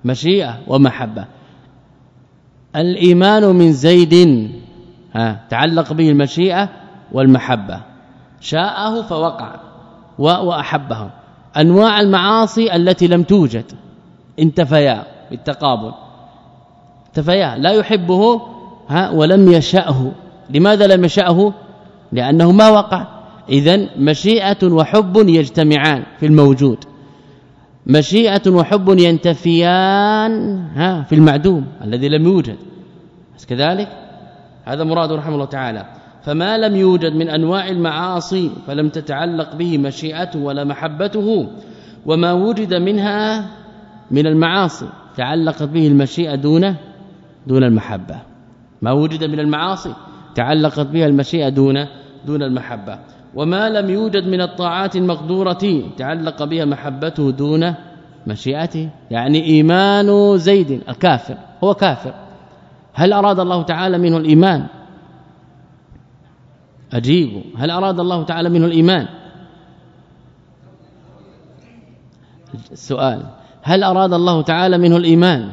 مشيئة ومحبة. الإيمان من زيد ها تعلق به المشيئة والمحبة. شاءه فوقع. واحبه أنواع المعاصي التي لم توجد. انتفيا بالتقابل. انتفيا لا يحبه ها ولم يشأه. لماذا لم يشأه؟ لأنه ما وقع. اذا مشيئة وحب يجتمعان في الموجود. مشيئة وحب ينتفيان ها في المعدوم الذي لم يوجد. كذلك؟ هذا مراد رحمه الله تعالى. فما لم يوجد من أنواع المعاصي فلم تتعلق به مشيئته ولا محبته وما وجد منها من المعاصي تعلقت به المشيئة دون دون المحبة. ما وجد من المعاصي تعلقت بها المشيئة دون دون المحبة. وما لم يوجد من الطاعات المقدورة تعلق بها محبته دون مشيئته. يعني إيمان زيد الكافر هو كافر. هل أراد الله تعالى منه الإيمان؟ أجيب. هل أراد الله تعالى منه الإيمان؟ السؤال هل أراد الله تعالى منه الإيمان؟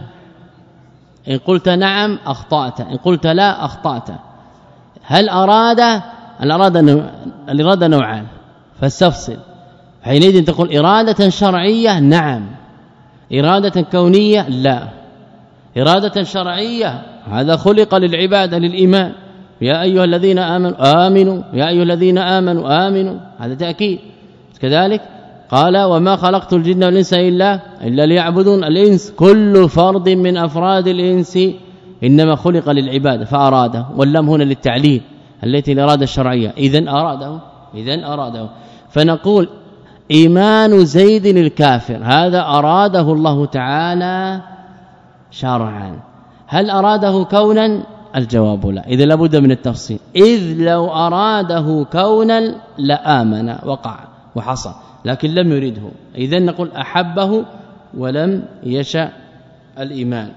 إن قلت نعم أخطأت. إن قلت لا أخطأت. هل أراد؟ الإرادة نوعان؟ فاستفصل. حينئذ تقول إرادة شرعية نعم. إرادة كونية لا. إرادة شرعية هذا خلق للعبادة للإيمان. يا أيها الذين آمنوا آمنوا. يا أيها الذين آمنوا آمنوا. هذا تأكيد. كذلك قال وما خلقت الجن والإنس الا إلا ليعبدون. الإنس كل فرد من أفراد الإنس إنما خلق للعباده فأراده. واللم هنا للتعليل التي الإرادة الشرعية. اذا أراده. اذا أراده. فنقول إيمان زيد الكافر. هذا أراده الله تعالى شرعا. هل أراده كونا؟ الجواب لا. إذا لابد من التفصيل. إذ لو أراده كونا لآمن وقع وحصل لكن لم يريده اذا نقول أحبه ولم يشاء الإيمان.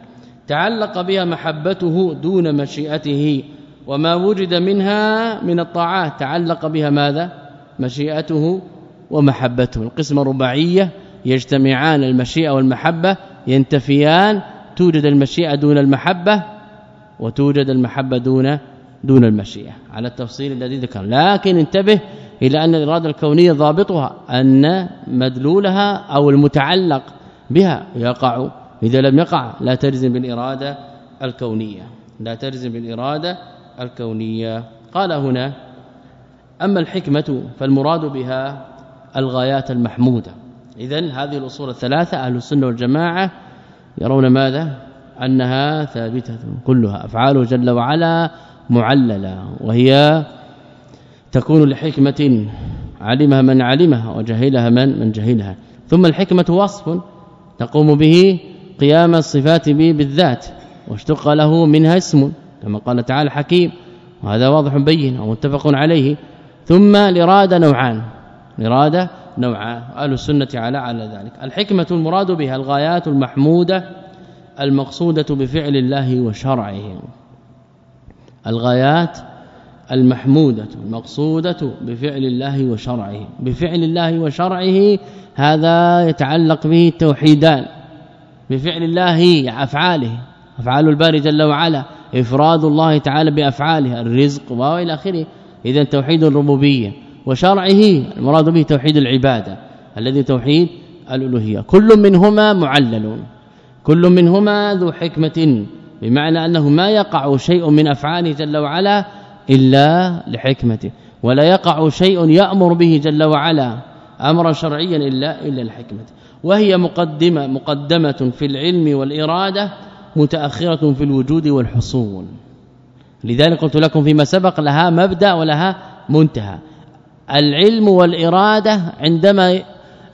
تعلق بها محبته دون مشيئته وما وجد منها من الطاعات. تعلق بها ماذا؟ مشيئته ومحبته. القسمة الرباعية يجتمعان المشيئة والمحبة ينتفيان توجد المشيئة دون المحبة وتوجد المحبة دون دون المشيئة. على التفصيل الذي ذكر لكن انتبه إلى أن الإرادة الكونية ضابطها أن مدلولها أو المتعلق بها يقع. إذا لم يقع لا تلزم بالإرادة الكونية. لا تلزم بالإرادة الكونية. قال هنا أما الحكمة فالمراد بها الغايات المحمودة. اذا هذه الأصول الثلاثة أهل السنة والجماعة يرون ماذا؟ أنها ثابتة كلها أفعاله جل وعلا معللة وهي تكون لحكمة علمها من علمها وجهلها من من جهلها. ثم الحكمة وصف تقوم به قيام الصفات به بالذات واشتق له منها اسم كما قال تعالى حكيم وهذا واضح بين ومتفق عليه. ثم الإرادة نوعان الاراده نوعان أهل السنة على على ذلك. الحكمة المراد بها الغايات المحمودة المقصودة بفعل الله وشرعه. الغايات المحمودة المقصودة بفعل الله وشرعه. بفعل الله وشرعه هذا يتعلق به التوحيدان. بفعل الله أفعاله أفعال الباري جل وعلا إفراد الله تعالى بأفعاله الرزق وإلى آخره. اذا توحيد الربوبية. وشرعه المراد به توحيد العبادة الذي توحيد الألوهية. كل منهما معلل. كل منهما ذو حكمة بمعنى أنه ما يقع شيء من افعاله جل وعلا إلا لحكمته ولا يقع شيء يأمر به جل وعلا امرا شرعيا إلا إلا الحكمه وهي مقدمة مقدمة في العلم والإرادة متأخرة في الوجود والحصول. لذلك قلت لكم فيما سبق لها مبدأ ولها منتهى. العلم والإرادة عندما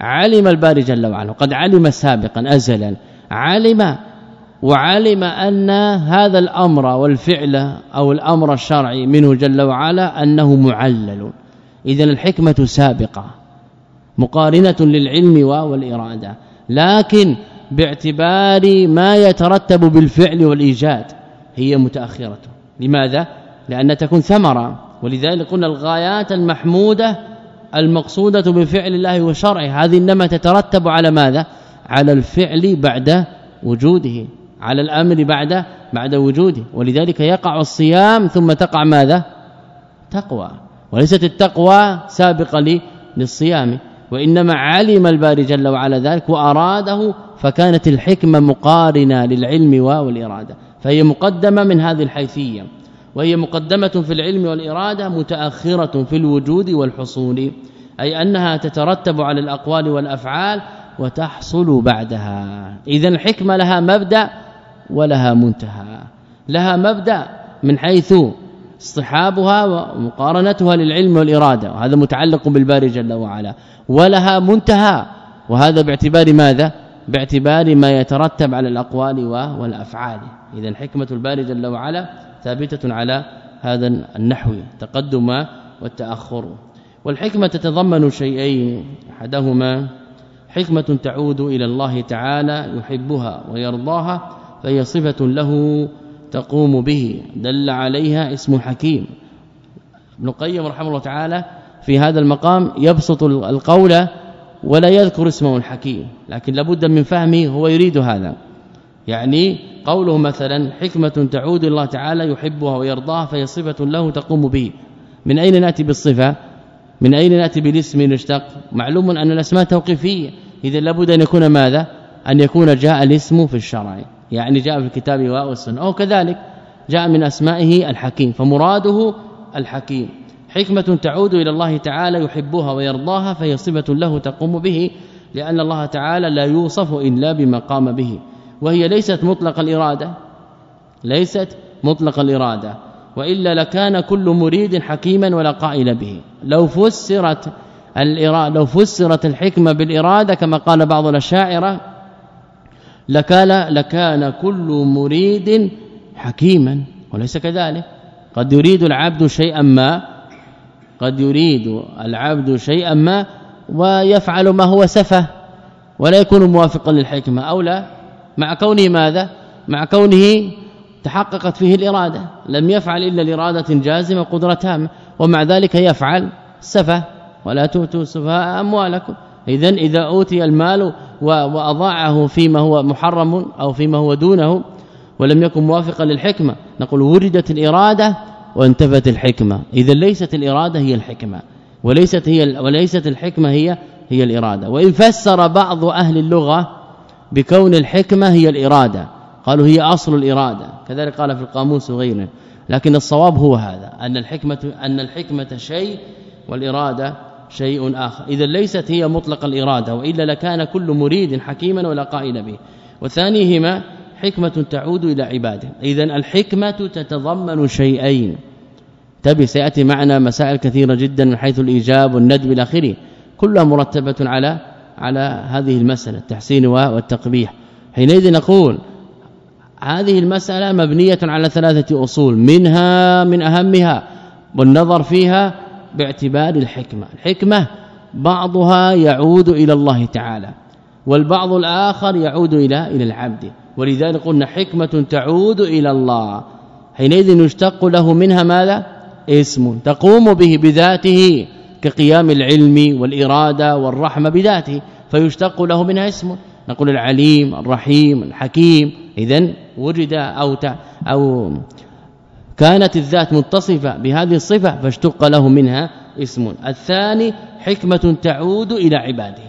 علم الباري جل وعلا قد علم سابقا ازلا علم وعلم أن هذا الأمر والفعل أو الأمر الشرعي منه جل وعلا أنه معلل. اذا الحكمة سابقة مقارنة للعلم والإرادة. لكن باعتبار ما يترتب بالفعل والإيجاد هي متأخرة. لماذا؟ لأن تكون ثمرة. ولذلك قلنا الغايات المحمودة المقصودة بفعل الله وشرعه هذه إنما تترتب على ماذا؟ على الفعل بعد وجوده على الأمر بعد بعد وجوده. ولذلك يقع الصيام ثم تقع ماذا؟ تقوى. وليست التقوى سابقة للصيام. وإنما علم الباري جل وعلا ذلك وأراده فكانت الحكمة مقارنة للعلم والإرادة. فهي مقدمة من هذه الحيثية. وهي مقدمة في العلم والإرادة متأخرة في الوجود والحصول. أي أنها تترتب على الأقوال والأفعال وتحصل بعدها. اذا الحكمة لها مبدأ ولها منتهى. لها مبدأ من حيث اصطحابها ومقارنتها للعلم والإرادة وهذا متعلق بالباري جل وعلا. ولها منتهى وهذا باعتبار ماذا؟ باعتبار ما يترتب على الأقوال والأفعال. اذا حكمة الباري جل وعلا ثابتة على هذا النحو تقدم والتأخر. والحكمة تتضمن شيئين أحدهما حكمة تعود إلى الله تعالى يحبها ويرضاها فهي صفة له تقوم به دل عليها اسم حكيم. ابن القيم رحمه الله تعالى في هذا المقام يبسط القول ولا يذكر اسمه الحكيم لكن لابد من فهمه هو يريد هذا. يعني قوله مثلا حكمة تعود الله تعالى يحبها ويرضاها فهي صفة له تقوم به. من أين نأتي بالصفة؟ من أين نأتي بالاسم نشتق معلوم أن الأسماء توقيفية. إذا لابد أن يكون ماذا؟ أن يكون جاء الاسم في الشرع. يعني جاء في الكتاب والسنة أو كذلك جاء من أسمائه الحكيم. فمراده الحكيم. حكمة تعود إلى الله تعالى يحبها ويرضاها فهي صفة له تقوم به لأن الله تعالى لا يوصف إلا بما قام به. وهي ليست مطلق الإرادة. ليست مطلق الإرادة. وإلا لكان كل مريد حكيما ولا قائل به. لو فسرت الإرادة لو فسرت الحكمة بالإرادة كما قال بعض الأشاعرة لكان لكان كل مريد حكيما وليس كذلك. قد يريد العبد شيئا ما قد يريد العبد شيئا ما ويفعل ما هو سفه ولا يكون موافقا للحكمة أو لا؟ مع كونه ماذا؟ مع كونه تحققت فيه الإرادة. لم يفعل إلا الاراده جازمة قدره تامة ومع ذلك يفعل سفه. ولا تؤتوا السفهاء أموالكم. اذا إذا أوتي المال وأضاعه فيما هو محرم أو فيما هو دونه ولم يكن موافقا للحكمة نقول وردت الإرادة وانتفت الحكمة. إذا ليست الإرادة هي الحكمة وليست هي وليست الحكمة هي هي الإرادة. وإن فسر بعض أهل اللغة بكون الحكمة هي الإرادة قالوا هي أصل الإرادة. كذلك قال في القاموس وغيره. لكن الصواب هو هذا أن الحكمة أن الحكمة شيء والإرادة شيء آخر. إذا ليست هي مطلق الإرادة وإلا لكان كل مريد حكيما ولا قائل به. وثانيهما حكمة تعود إلى عباده. إذا الحكمة تتضمن شيئين. تبي سيأتي معنا مسائل كثيرة جدا من حيث الإيجاب والندب إلى آخره. كلها مرتبة على على هذه المسألة التحسين والتقبيح. حينئذ نقول هذه المسألة مبنية على ثلاثة أصول منها من أهمها والنظر فيها باعتبار الحكمة. الحكمة بعضها يعود إلى الله تعالى والبعض الآخر يعود إلى إلى العبد. ولذلك قلنا حكمة تعود إلى الله. حينئذ يشتق له منها ماذا؟ اسم تقوم به بذاته كقيام العلم والإرادة والرحمة بذاته فيشتق له منها اسم. نقول العليم الرحيم الحكيم. اذا وجد أو أو كانت الذات متصفة بهذه الصفة فاشتق له منها اسم. الثاني حكمة تعود إلى عباده.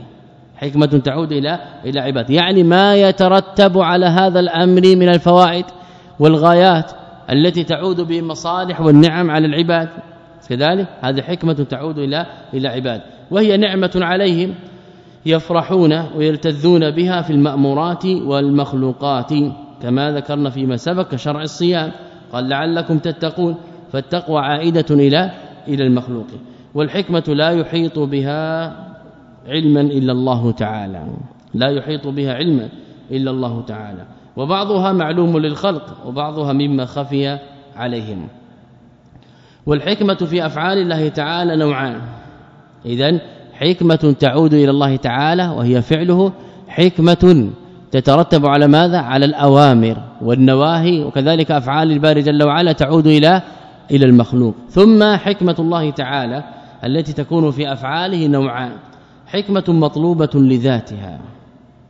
حكمة تعود إلى إلى عباده. يعني ما يترتب على هذا الأمر من الفوائد والغايات التي تعود بالمصالح والنعم على العباد. كذلك هذه حكمة تعود إلى إلى عباد. وهي نعمة عليهم يفرحون ويلتذون بها في المأمورات والمخلوقات كما ذكرنا فيما سبق شرع الصيام. قال لعلكم تتقون فالتقوى عائدة إلى إلى المخلوق. والحكمة لا يحيط بها علما إلا الله تعالى. لا يحيط بها علما إلا الله تعالى. وبعضها معلوم للخلق وبعضها مما خفي عليهم. والحكمة في أفعال الله تعالى نوعان. اذا حكمة تعود إلى الله تعالى وهي فعله حكمة تترتب على ماذا؟ على الأوامر والنواهي وكذلك أفعال الباري جل وعلا تعود إلى إلى المخلوق. ثم حكمة الله تعالى التي تكون في أفعاله نوعان. حكمة مطلوبة لذاتها.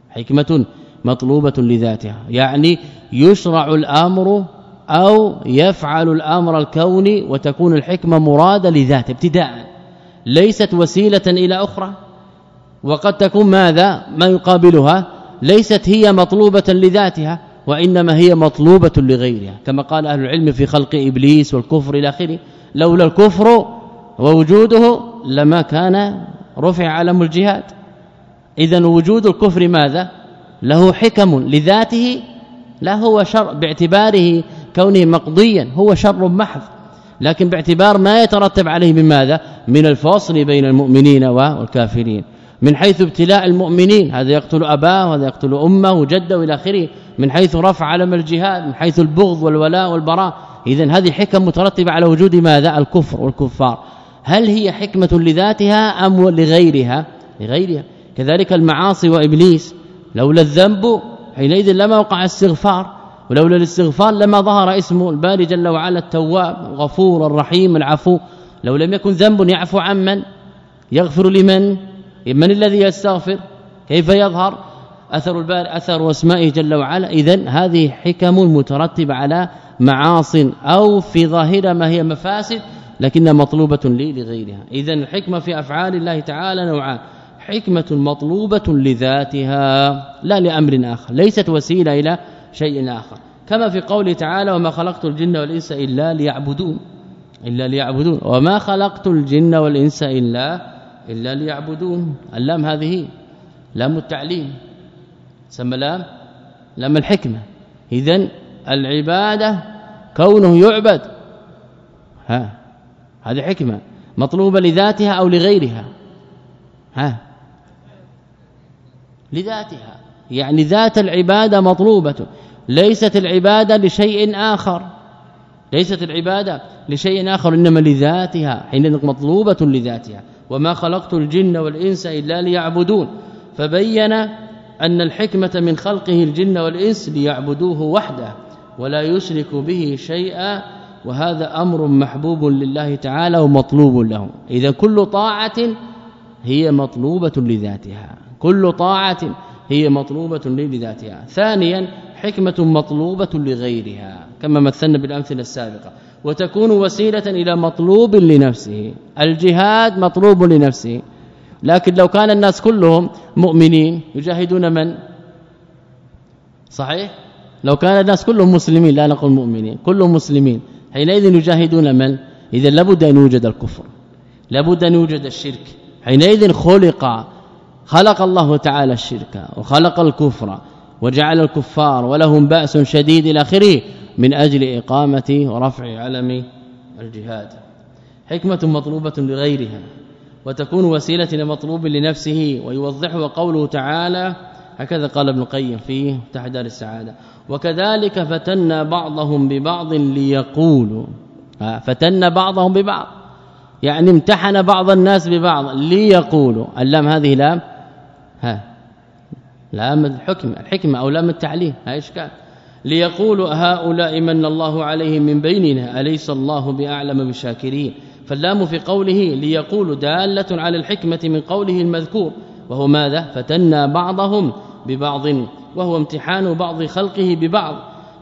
حكمة مطلوبة لذاتها. يعني يشرع الأمر أو يفعل الأمر الكوني وتكون الحكمة مرادة لذاته ابتداء. ليست وسيلة إلى أخرى. وقد تكون ماذا؟ ما يقابلها ليست هي مطلوبة لذاتها وإنما هي مطلوبة لغيرها. كما قال أهل العلم في خلق إبليس والكفر إلى آخره لولا الكفر ووجوده لما كان رفع علم الجهاد. اذا وجود الكفر ماذا؟ له حكم لذاته لا هو شر باعتباره كونه مقضيا هو شر محض. لكن باعتبار ما يترتب عليه من ماذا؟ من الفصل بين المؤمنين والكافرين. من حيث ابتلاء المؤمنين هذا يقتل أباه وهذا يقتل أمه وجده والى آخره من حيث رفع علم الجهاد من حيث البغض والولاء والبراء. اذا هذه حكم مترتبة على وجود ماذا الكفر والكفار. هل هي حكمة لذاتها أم لغيرها؟ لغيرها. كذلك المعاصي وإبليس لولا الذنب حينئذ لما وقع استغفار ولولا الاستغفار لما ظهر اسمه الباري جل وعلا التواب الغفور الرحيم العفو. لو لم يكن ذنب يعفو عن من يغفر لمن؟ من الذي يستغفر؟ كيف يظهر؟ أثر الباري أثر أسمائه جل وعلا. اذا هذه حكم مترتبة على معاص أو في ظاهره ما هي مفاسد لكنها مطلوبة لي لغيرها. اذا الحكمه في أفعال الله تعالى نوعان. حكمة مطلوبة لذاتها لا لأمر آخر. ليست وسيلة إلى شيء آخر. كما في قوله تعالى وما خلقت الجن والإنس إلا ليعبدون إلا ليعبدون. وما خلقت الجن والإنس إلا إلا ليعبدون اللام هذه لام التعليم سمى لام لام الحكمة. اذا العبادة كونه يعبد. ها هذه حكمة مطلوبة لذاتها أو لغيرها. ها لذاتها. يعني ذات العبادة مطلوبة. ليست العبادة لشيء آخر. ليست العبادة لشيء آخر إنما لذاتها. حين مطلوبة لذاتها. وما خلقت الجن والإنس إلا ليعبدون. فبين أن الحكمة من خلقه الجن والإنس ليعبدوه وحده ولا يشرك به شيئا وهذا أمر محبوب لله تعالى ومطلوب له. إذا كل طاعة هي مطلوبة لذاتها. كل طاعة هي مطلوبة لذاتها. ثانيا حكمة مطلوبة لغيرها كما مثلنا بالأمثلة السابقة. وتكون وسيلة إلى مطلوب لنفسه. الجهاد مطلوب لنفسه. لكن لو كان الناس كلهم مؤمنين يجاهدون من؟ صحيح؟ لو كان الناس كلهم مسلمين لا نقول مؤمنين كلهم مسلمين حينئذ يجاهدون من؟ إذا لابد أن يوجد الكفر. لابد أن يوجد الشرك. حينئذ خلق خلق الله تعالى الشرك وخلق الكفر وجعل الكفار ولهم بأس شديد إلى آخره. من أجل إقامة ورفع علم الجهاد. حكمة مطلوبة لغيرها وتكون وسيلة لمطلوب لنفسه ويوضحه قوله تعالى هكذا قال ابن القيم في تحدار السعادة وكذلك فتنا بعضهم ببعض ليقولوا. فتنا بعضهم ببعض يعني امتحن بعض الناس ببعض ليقولوا. اللام هذه لام؟ ها لام الحكم الحكمة أو لام التعليم ها إشكال. ليقولوا هؤلاء من الله عليهم من بيننا أليس الله بأعلم بالشاكرين؟ فاللام في قوله ليقولوا دالة على الحكمة من قوله المذكور وهو ماذا؟ فتنا بعضهم ببعض وهو امتحان بعض خلقه ببعض.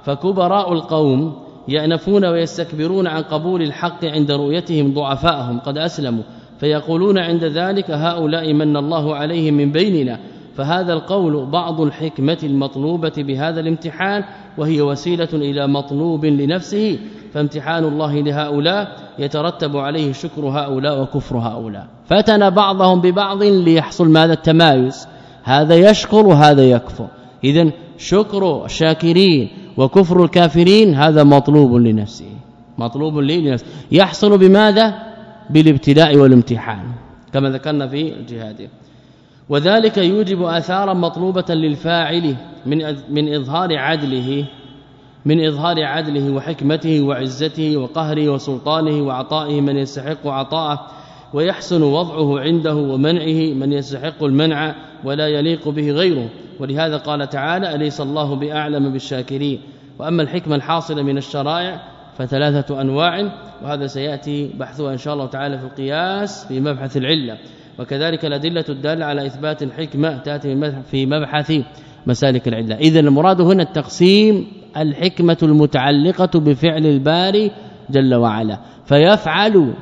فكبراء القوم يأنفون ويستكبرون عن قبول الحق عند رؤيتهم ضعفاءهم قد أسلموا فيقولون عند ذلك هؤلاء من الله عليهم من بيننا. فهذا القول بعض الحكمة المطلوبة بهذا الامتحان وهي وسيلة إلى مطلوب لنفسه فامتحان الله لهؤلاء يترتب عليه شكر هؤلاء وكفر هؤلاء. فتن بعضهم ببعض ليحصل ماذا؟ التمايز. هذا يشكر وهذا يكفر. اذا شكر الشاكرين وكفر الكافرين هذا مطلوب لنفسه. مطلوب لنفسه. يحصل بماذا؟ بالابتلاء والامتحان كما ذكرنا في الجهاد. وذلك يوجب آثارا مطلوبة للفاعل من من إظهار عدله من إظهار عدله وحكمته وعزته وقهره وسلطانه وعطائه من يستحق عطاءه ويحسن وضعه عنده ومنعه من يستحق المنع ولا يليق به غيره. ولهذا قال تعالى أليس الله بأعلم بالشاكرين؟ وأما الحكمة الحاصلة من الشرائع فثلاثة أنواع وهذا سيأتي بحثها إن شاء الله تعالى في القياس في مبحث العلة. وكذلك الأدلة الدالة على إثبات الحكمة تأتي في مبحث مسالك العله اذا المراد هنا التقسيم الحكمة المتعلقة بفعل الباري جل وعلا. فيفعل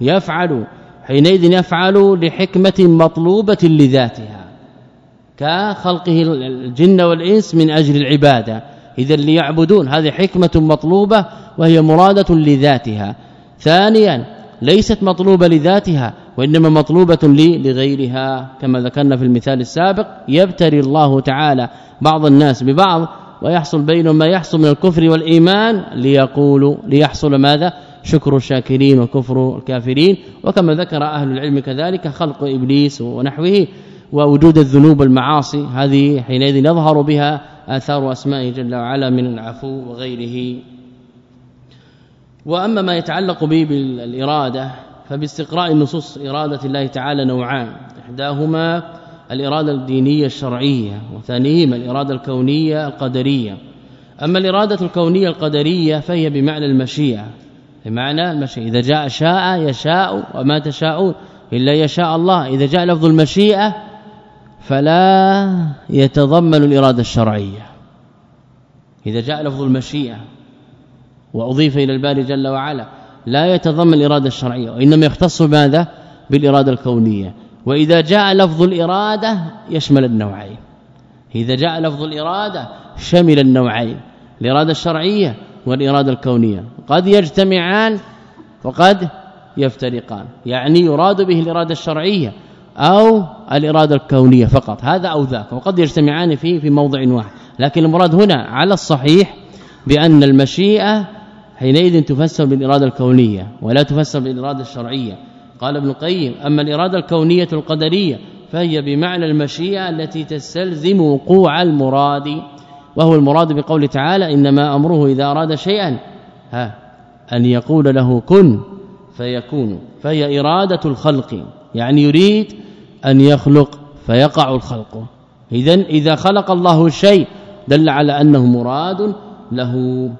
يفعل حينئذ يفعل لحكمة مطلوبة لذاتها كخلقه الجن والإنس من أجل العبادة. اذا ليعبدون هذه حكمة مطلوبة وهي مرادة لذاتها. ثانيا ليست مطلوبة لذاتها وإنما مطلوبة لي لغيرها كما ذكرنا في المثال السابق يبتري الله تعالى بعض الناس ببعض ويحصل بينهم ما يحصل من الكفر والإيمان ليقولوا ليحصل ماذا؟ شكر الشاكرين وكفر الكافرين. وكما ذكر أهل العلم كذلك خلق إبليس ونحوه ووجود الذنوب والمعاصي هذه حينئذ يظهر بها آثار أسماء جل وعلا من العفو وغيره. وأما ما يتعلق به بالإرادة فباستقراء النصوص إرادة الله تعالى نوعان. إحداهما الإرادة الدينية الشرعية وثانيهما الإرادة الكونية القدرية. أما الإرادة الكونية القدرية فهي بمعنى المشيئة. بمعنى المشيئة. إذا جاء شاء يشاء وما تشاءون إلا يشاء الله. إذا جاء لفظ المشيئة فلا يتضمن الإرادة الشرعية. إذا جاء لفظ المشيئة وأضيف إلى الباري جل وعلا لا يتضمن الإرادة الشرعية وإنما يختص بماذا؟ بالإرادة الكونية. وإذا جاء لفظ الإرادة يشمل النوعين. إذا جاء لفظ الإرادة شمل النوعين الإرادة الشرعية والإرادة الكونية. قد يجتمعان وقد يفترقان يعني يراد به الإرادة الشرعية أو الإرادة الكونية فقط. هذا أو ذاك وقد يجتمعان فيه في موضع واحد. لكن المراد هنا على الصحيح بأن المشيئة حينئذ تفسر بالإرادة الكونية ولا تفسر بالإرادة الشرعية. قال ابن القيم أما الإرادة الكونية القدرية فهي بمعنى المشيئة التي تستلزم وقوع المراد وهو المراد بقول تعالى إنما أمره إذا أراد شيئا ها أن يقول له كن فيكون فهي إرادة الخلق يعني يريد أن يخلق فيقع الخلق. اذا إذا خلق الله الشيء دل على أنه مراد له.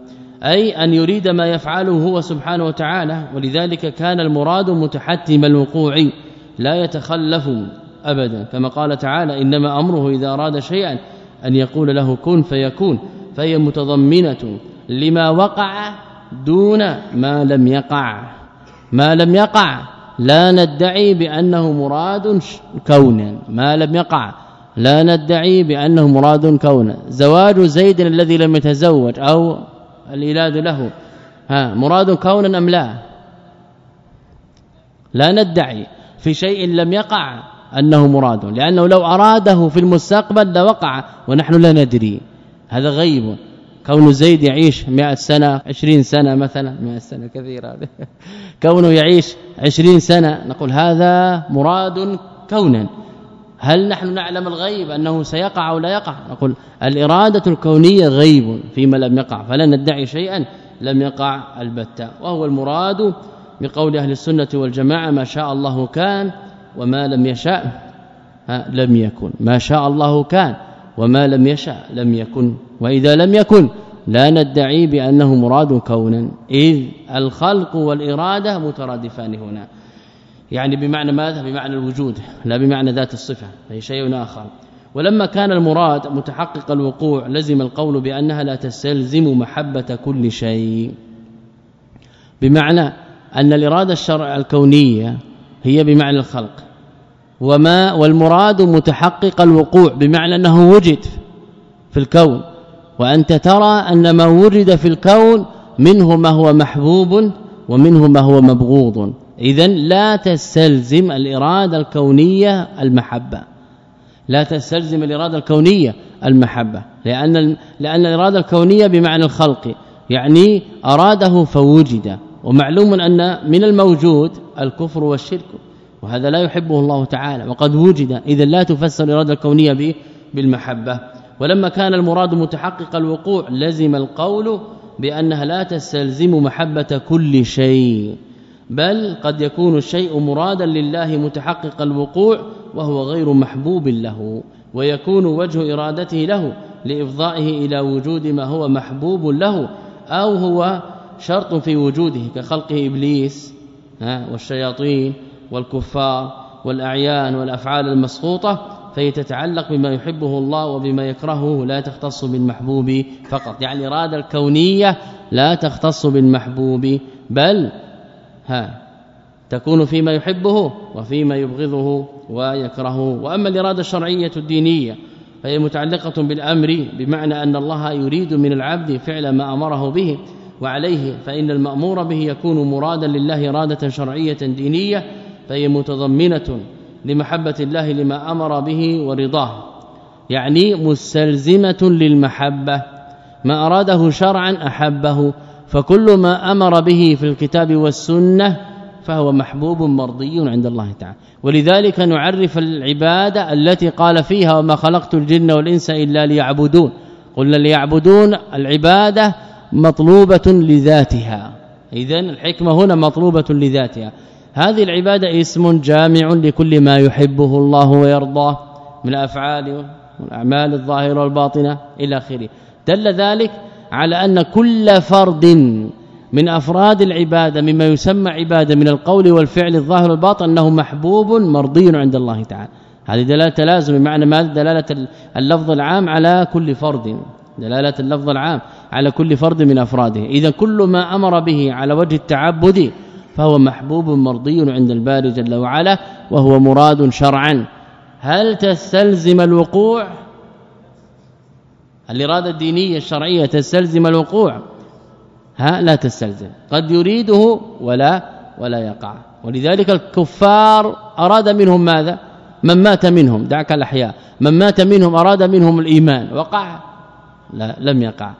أي أن يريد ما يفعله هو سبحانه وتعالى ولذلك كان المراد متحتم الوقوع لا يتخلف ابدا. كما قال تعالى إنما أمره إذا أراد شيئا أن يقول له كن فيكون فهي متضمنة لما وقع دون ما لم يقع. ما لم يقع لا ندعي بأنه مراد كونا ما لم يقع لا ندعي بأنه مراد كونا زواج زيد الذي لم يتزوج أو الإيلاد له. ها مراد كونا أم لا؟ لا ندعي في شيء لم يقع أنه مراد لأنه لو أراده في المستقبل لوقع ونحن لا ندري. هذا غيب. كون زيد يعيش 100 سنة 20 سنة مثلا. 100 سنة كثيرة. كونه يعيش 20 سنة نقول هذا مراد كونا. هل نحن نعلم الغيب أنه سيقع أو لا يقع؟ نقول الإرادة الكونية غيب فيما لم يقع فلا ندعي شيئا لم يقع البتة. وهو المراد بقول أهل السنة والجماعة ما شاء الله كان وما لم يشاء لم يكن. ما شاء الله كان وما لم يشاء لم يكن. وإذا لم يكن لا ندعي بأنه مراد كونا إذ الخلق والإرادة مترادفان هنا. يعني بمعنى ماذا؟ بمعنى الوجود لا بمعنى ذات الصفة هي شيء آخر. ولما كان المراد متحقق الوقوع لزم القول بأنها لا تستلزم محبة كل شيء. بمعنى أن الإرادة الشرع الكونية هي بمعنى الخلق. وما والمراد متحقق الوقوع بمعنى أنه وجد في الكون. وأنت ترى أن ما وجد في الكون منه ما هو محبوب ومنه ما هو مبغوض. اذا لا تستلزم الإرادة الكونية المحبة. لا تستلزم الإرادة الكونية المحبة لأن لأن الإرادة الكونية بمعنى الخلق يعني أراده فوجد ومعلوم أن من الموجود الكفر والشرك وهذا لا يحبه الله تعالى وقد وجد إذا لا تفسر الإرادة الكونية به بالمحبة. ولما كان المراد متحقق الوقوع لزم القول بأنها لا تستلزم محبة كل شيء. بل قد يكون الشيء مرادا لله متحقق الوقوع وهو غير محبوب له ويكون وجه إرادته له لإفضائه إلى وجود ما هو محبوب له أو هو شرط في وجوده كخلقه إبليس والشياطين والكفار والأعيان والأفعال المسقوطه فهي تتعلق بما يحبه الله وبما يكرهه لا تختص بالمحبوب فقط. يعني الإرادة الكونية لا تختص بالمحبوب بل ها تكون فيما يحبه وفيما يبغضه ويكرهه. وأما الإرادة الشرعية الدينية فهي متعلقة بالأمر بمعنى أن الله يريد من العبد فعل ما أمره به وعليه فإن المأمور به يكون مرادا لله إرادة شرعية دينية فهي متضمنة لمحبة الله لما أمر به ورضاه. يعني مستلزمة للمحبة. ما أراده شرعا أحبه. فكل ما أمر به في الكتاب والسنة فهو محبوب مرضي عند الله تعالى. ولذلك نعرف العبادة التي قال فيها وما خلقت الجن والإنس إلا ليعبدون. قلنا ليعبدون العبادة مطلوبة لذاتها. اذا الحكمة هنا مطلوبة لذاتها. هذه العبادة اسم جامع لكل ما يحبه الله ويرضاه من الأفعال والأعمال الظاهرة والباطنة إلى آخره. دل ذلك على أن كل فرد من أفراد العبادة مما يسمى عبادة من القول والفعل الظاهر والباطن أنه محبوب مرضي عند الله تعالى. هذه دلالة تلازم بمعنى ماذا دلالة اللفظ العام على كل فرد. دلالة اللفظ العام على كل فرد من أفراده. إذا كل ما أمر به على وجه التعبد فهو محبوب مرضي عند الباري جل وعلا وهو مراد شرعا. هل تستلزم الوقوع؟ الإرادة الدينية الشرعية تستلزم الوقوع. ها لا تستلزم. قد يريده ولا ولا يقع. ولذلك الكفار أراد منهم ماذا؟ من مات منهم. دعك الأحياء. من مات منهم أراد منهم الإيمان. وقع؟ لا لم يقع.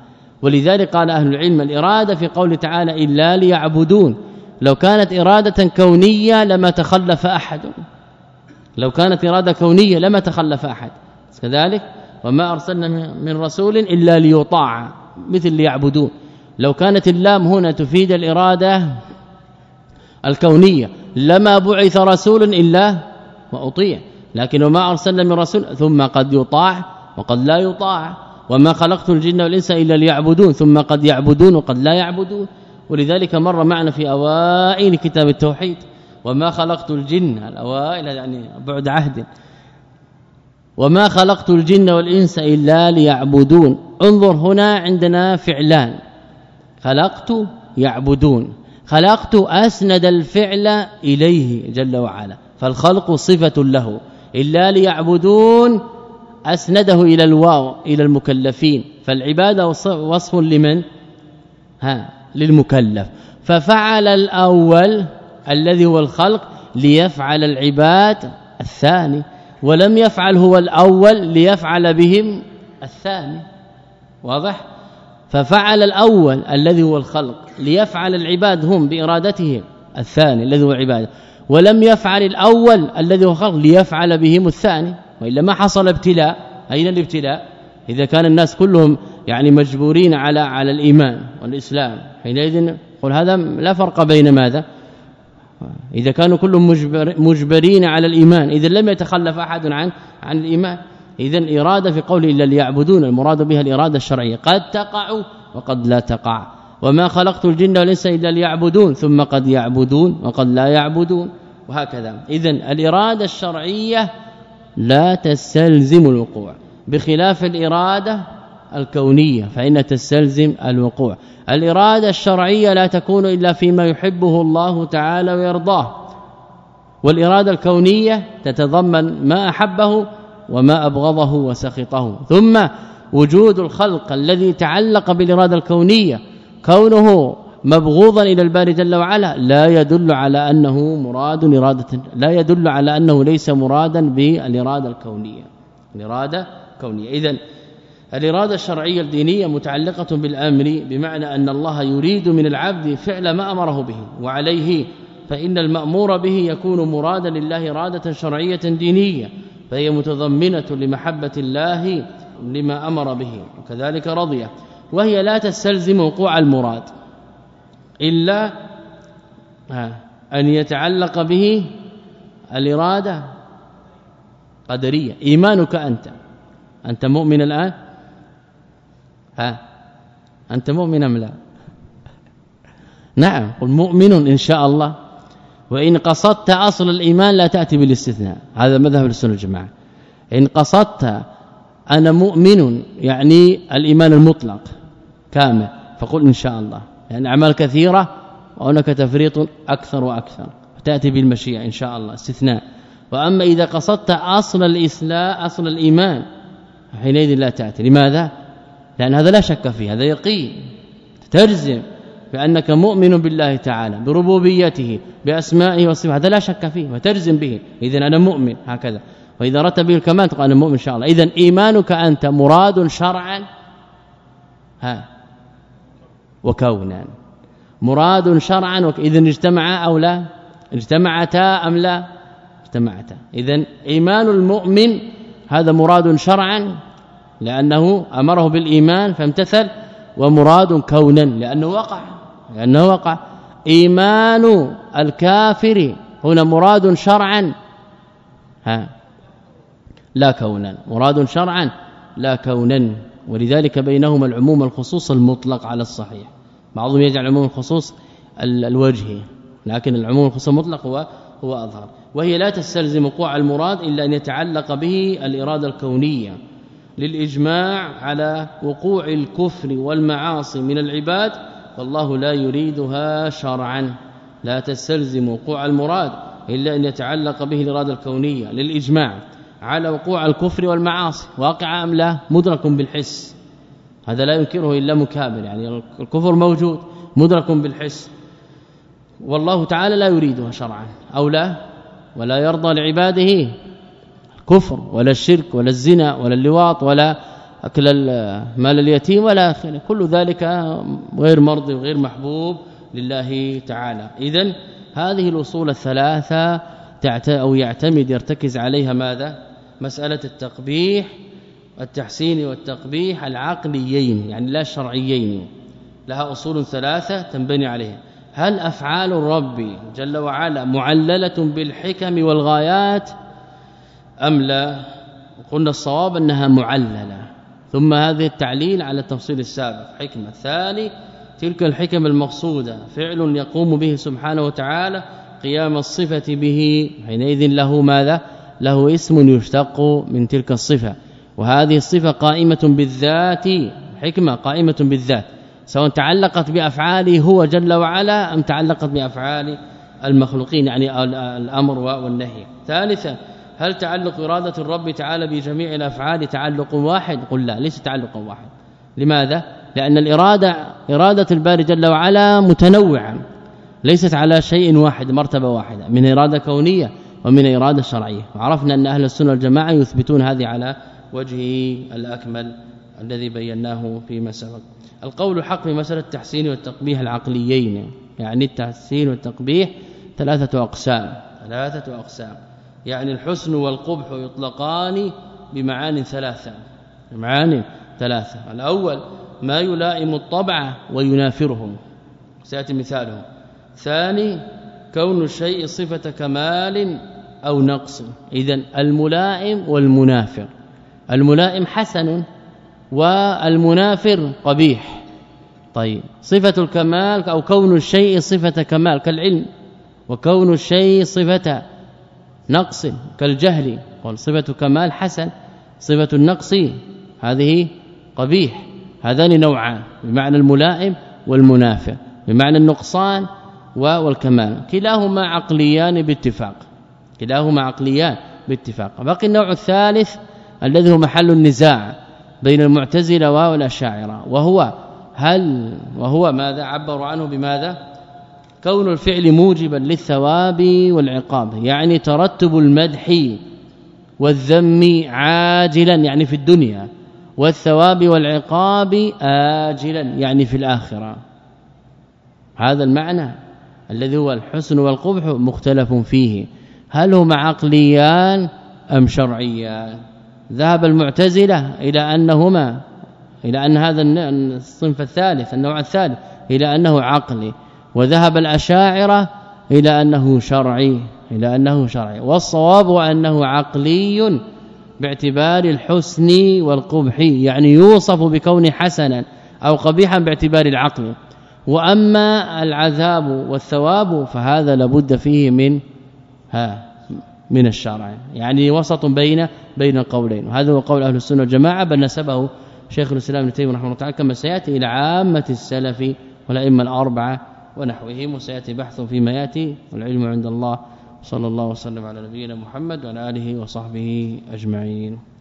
ولذلك قال أهل العلم الإرادة في قول تعالى إلا ليعبدون. لو كانت إرادة كونية لما تخلف أحد. لو كانت إرادة كونية لما تخلف أحد. كذلك وما أرسلنا من رسول إلا ليطاع مثل ليعبدون لو كانت اللام هنا تفيد الإرادة الكونية لما بعث رسول إلا وأطيع. لكن وما أرسلنا من رسول ثم قد يطاع وقد لا يطاع. وما خلقت الجن والإنس إلا ليعبدون ثم قد يعبدون وقد لا يعبدون. ولذلك مر معنا في أوائل كتاب التوحيد. وما خلقت الجن الأوائل يعني بعد عهد. وما خلقت الجن والإنس إلا ليعبدون. انظر هنا عندنا فعلان. خلقت يعبدون. خلقت أسند الفعل إليه جل وعلا. فالخلق صفة له. إلا ليعبدون أسنده إلى الواو إلى المكلفين. فالعبادة وصف لمن؟ ها للمكلف. ففعل الأول الذي هو الخلق ليفعل العباد الثاني. ولم يفعل هو الأول ليفعل بهم الثاني. واضح؟ ففعل الأول الذي هو الخلق ليفعل العباد هم بإرادتهم الثاني الذي هو العباده ولم يفعل الأول الذي هو الخلق ليفعل بهم الثاني. وإلا ما حصل ابتلاء. أين الابتلاء؟ إذا كان الناس كلهم يعني مجبورين على على الإيمان والإسلام. حينئذ قل هذا لا فرق بين ماذا؟ إذا كانوا كلهم مجبر مجبرين على الإيمان إذا لم يتخلف أحد عن عن الإيمان إذا الإرادة في قوله إلا ليعبدون المراد بها الإرادة الشرعية. قد تقع وقد لا تقع. وما خلقت الجن والإنس إلا ليعبدون ثم قد يعبدون وقد لا يعبدون وهكذا. إذا الإرادة الشرعية لا تستلزم الوقوع. بخلاف الإرادة الكونية فإن تستلزم الوقوع. الإرادة الشرعية لا تكون إلا فيما يحبه الله تعالى ويرضاه. والإرادة الكونية تتضمن ما أحبه وما أبغضه وسخطه. ثم وجود الخلق الذي تعلق بالإرادة الكونية كونه مبغوضا إلى الباري جل وعلا لا يدل على أنه مراد إرادة لا يدل على أنه ليس مرادا بالإرادة الكونية. الإرادة كونية اذا الإرادة الشرعية الدينية متعلقة بالأمر بمعنى أن الله يريد من العبد فعل ما أمره به وعليه فإن المأمور به يكون مرادا لله إرادة شرعية دينية فهي متضمنة لمحبة الله لما أمر به وكذلك رضي وهي لا تستلزم وقوع المراد إلا أن يتعلق به الإرادة قدرية إيمانك أنت أنت مؤمن الآن؟ ها؟ أنت مؤمن أم لا؟ نعم قل مؤمن إن شاء الله. وإن قصدت أصل الإيمان لا تأتي بالاستثناء. هذا مذهب السنة الجماعه إن قصدت أنا مؤمن يعني الإيمان المطلق كامل فقل إن شاء الله. يعني أعمال كثيرة وهناك تفريط أكثر وأكثر تأتي بالمشيئة إن شاء الله استثناء. وأما إذا قصدت أصل الإسلام أصل الإيمان حينئذ لا تأتي. لماذا؟ لأن هذا لا شك فيه هذا يقين. تجزم بأنك مؤمن بالله تعالى بربوبيته بأسمائه وصفاته هذا لا شك فيه وتجزم به. اذا أنا مؤمن هكذا. وإذا رتب به الكمال تقول أنا مؤمن إن شاء الله. اذا إيمانك أنت مراد شرعا. ها. وكونا. مراد شرعا اذا اجتمع أو لا؟ اجتمعتا أم لا؟ اجتمعتا. اذا إيمان المؤمن هذا مراد شرعا. لأنه أمره بالإيمان فامتثل ومراد كونا لأنه وقع لأنه وقع. إيمان الكافر هنا مراد شرعا. ها لا كونا مراد شرعا لا كونا. ولذلك بينهما العموم الخصوص المطلق على الصحيح. بعضهم يجعل عموم الخصوص الوجهي لكن العموم الخصوص المطلق هو هو أظهر. وهي لا تستلزم وقوع المراد إلا أن يتعلق به الإرادة الكونية. للإجماع على وقوع الكفر والمعاصي من العباد والله لا يريدها شرعا. لا تستلزم وقوع المراد إلا أن يتعلق به الإرادة الكونية للإجماع على وقوع الكفر والمعاصي. واقع أم لا؟ مدرك بالحس. هذا لا ينكره إلا مكابر يعني الكفر موجود مدرك بالحس. والله تعالى لا يريدها شرعا أو لا؟ ولا يرضى لعباده. الكفر ولا الشرك ولا الزنا ولا اللواط ولا أكل مال اليتيم ولا اخره كل ذلك غير مرضي وغير محبوب لله تعالى. اذا هذه الأصول الثلاثة أو يعتمد يرتكز عليها ماذا؟ مسألة التقبيح والتحسين والتقبيح العقليين يعني لا الشرعيين لها أصول ثلاثة تنبني عليها. هل أفعال الرب جل وعلا معللة بالحكم والغايات؟ أم لا؟ قلنا الصواب أنها معللة. ثم هذه التعليل على التفصيل السابق. حكمة الثاني تلك الحكم المقصودة. فعل يقوم به سبحانه وتعالى قيام الصفة به. حينئذ له ماذا؟ له اسم يشتق من تلك الصفة. وهذه الصفة قائمة بالذات. حكمة قائمة بالذات. سواء تعلقت بأفعاله هو جل وعلا أم تعلقت بأفعال المخلوقين يعني الأمر والنهي. ثالثا هل تعلق إرادة الرب تعالى بجميع الأفعال تعلق واحد؟ قل لا ليس تعلق واحد. لماذا؟ لأن الإرادة إرادة الباري جل وعلا متنوعة ليست على شيء واحد مرتبة واحدة من إرادة كونية ومن إرادة شرعية. وعرفنا أن أهل السنة والجماعة يثبتون هذه على وجهه الأكمل الذي بيناه فيما سبق. القول حق في مسألة التحسين والتقبيح العقليين يعني التحسين والتقبيح ثلاثة أقسام ثلاثة أقسام. يعني الحسن والقبح يطلقان بمعان ثلاثة بمعان ثلاثة. الأول ما يلائم الطبع وينافره سيأتي مثاله ثاني كون الشيء صفة كمال أو نقص. اذا الملائم والمنافر. الملائم حسن والمنافر قبيح. طيب صفة الكمال أو كون الشيء صفة كمال كالعلم. وكون الشيء صفة نقص كالجهل. قال صفة كمال حسن صفة النقص هذه قبيح. هذان نوعان بمعنى الملائم والمنافر بمعنى النقصان والكمال. كلاهما عقليان باتفاق. كلاهما عقليان باتفاق. باقي النوع الثالث الذي هو محل النزاع بين المعتزلة والأشاعرة وهو هل وهو ماذا؟ عبروا عنه بماذا؟ كون الفعل موجبا للثواب والعقاب يعني ترتب المدح والذم عاجلا يعني في الدنيا والثواب والعقاب آجلا يعني في الآخرة. هذا المعنى الذي هو الحسن والقبح مختلف فيه. هل هما عقليان أم شرعيان؟ ذهب المعتزلة إلى أنهما إلى أن هذا الصنف الثالث النوع الثالث إلى أنه عقلي. وذهب الأشاعرة إلى أنه شرعي إلى أنه شرعي. والصواب أنه عقلي باعتبار الحسن والقبح يعني يوصف بكون حسنا أو قبيحا باعتبار العقل. وأما العذاب والثواب فهذا لابد فيه من ها من الشرع. يعني وسط بين بين القولين. وهذا هو قول أهل السنة والجماعة بل نسبه شيخ الإسلام ابن تيمية رحمه الله تعالى كما سيأتي إلى عامة السلف والأئمة الأربعة ونحوهم وسيأتي بحث فيما يأتي والعلم عند الله. صلى الله وسلم على نبينا محمد وعلى آله وصحبه أجمعين.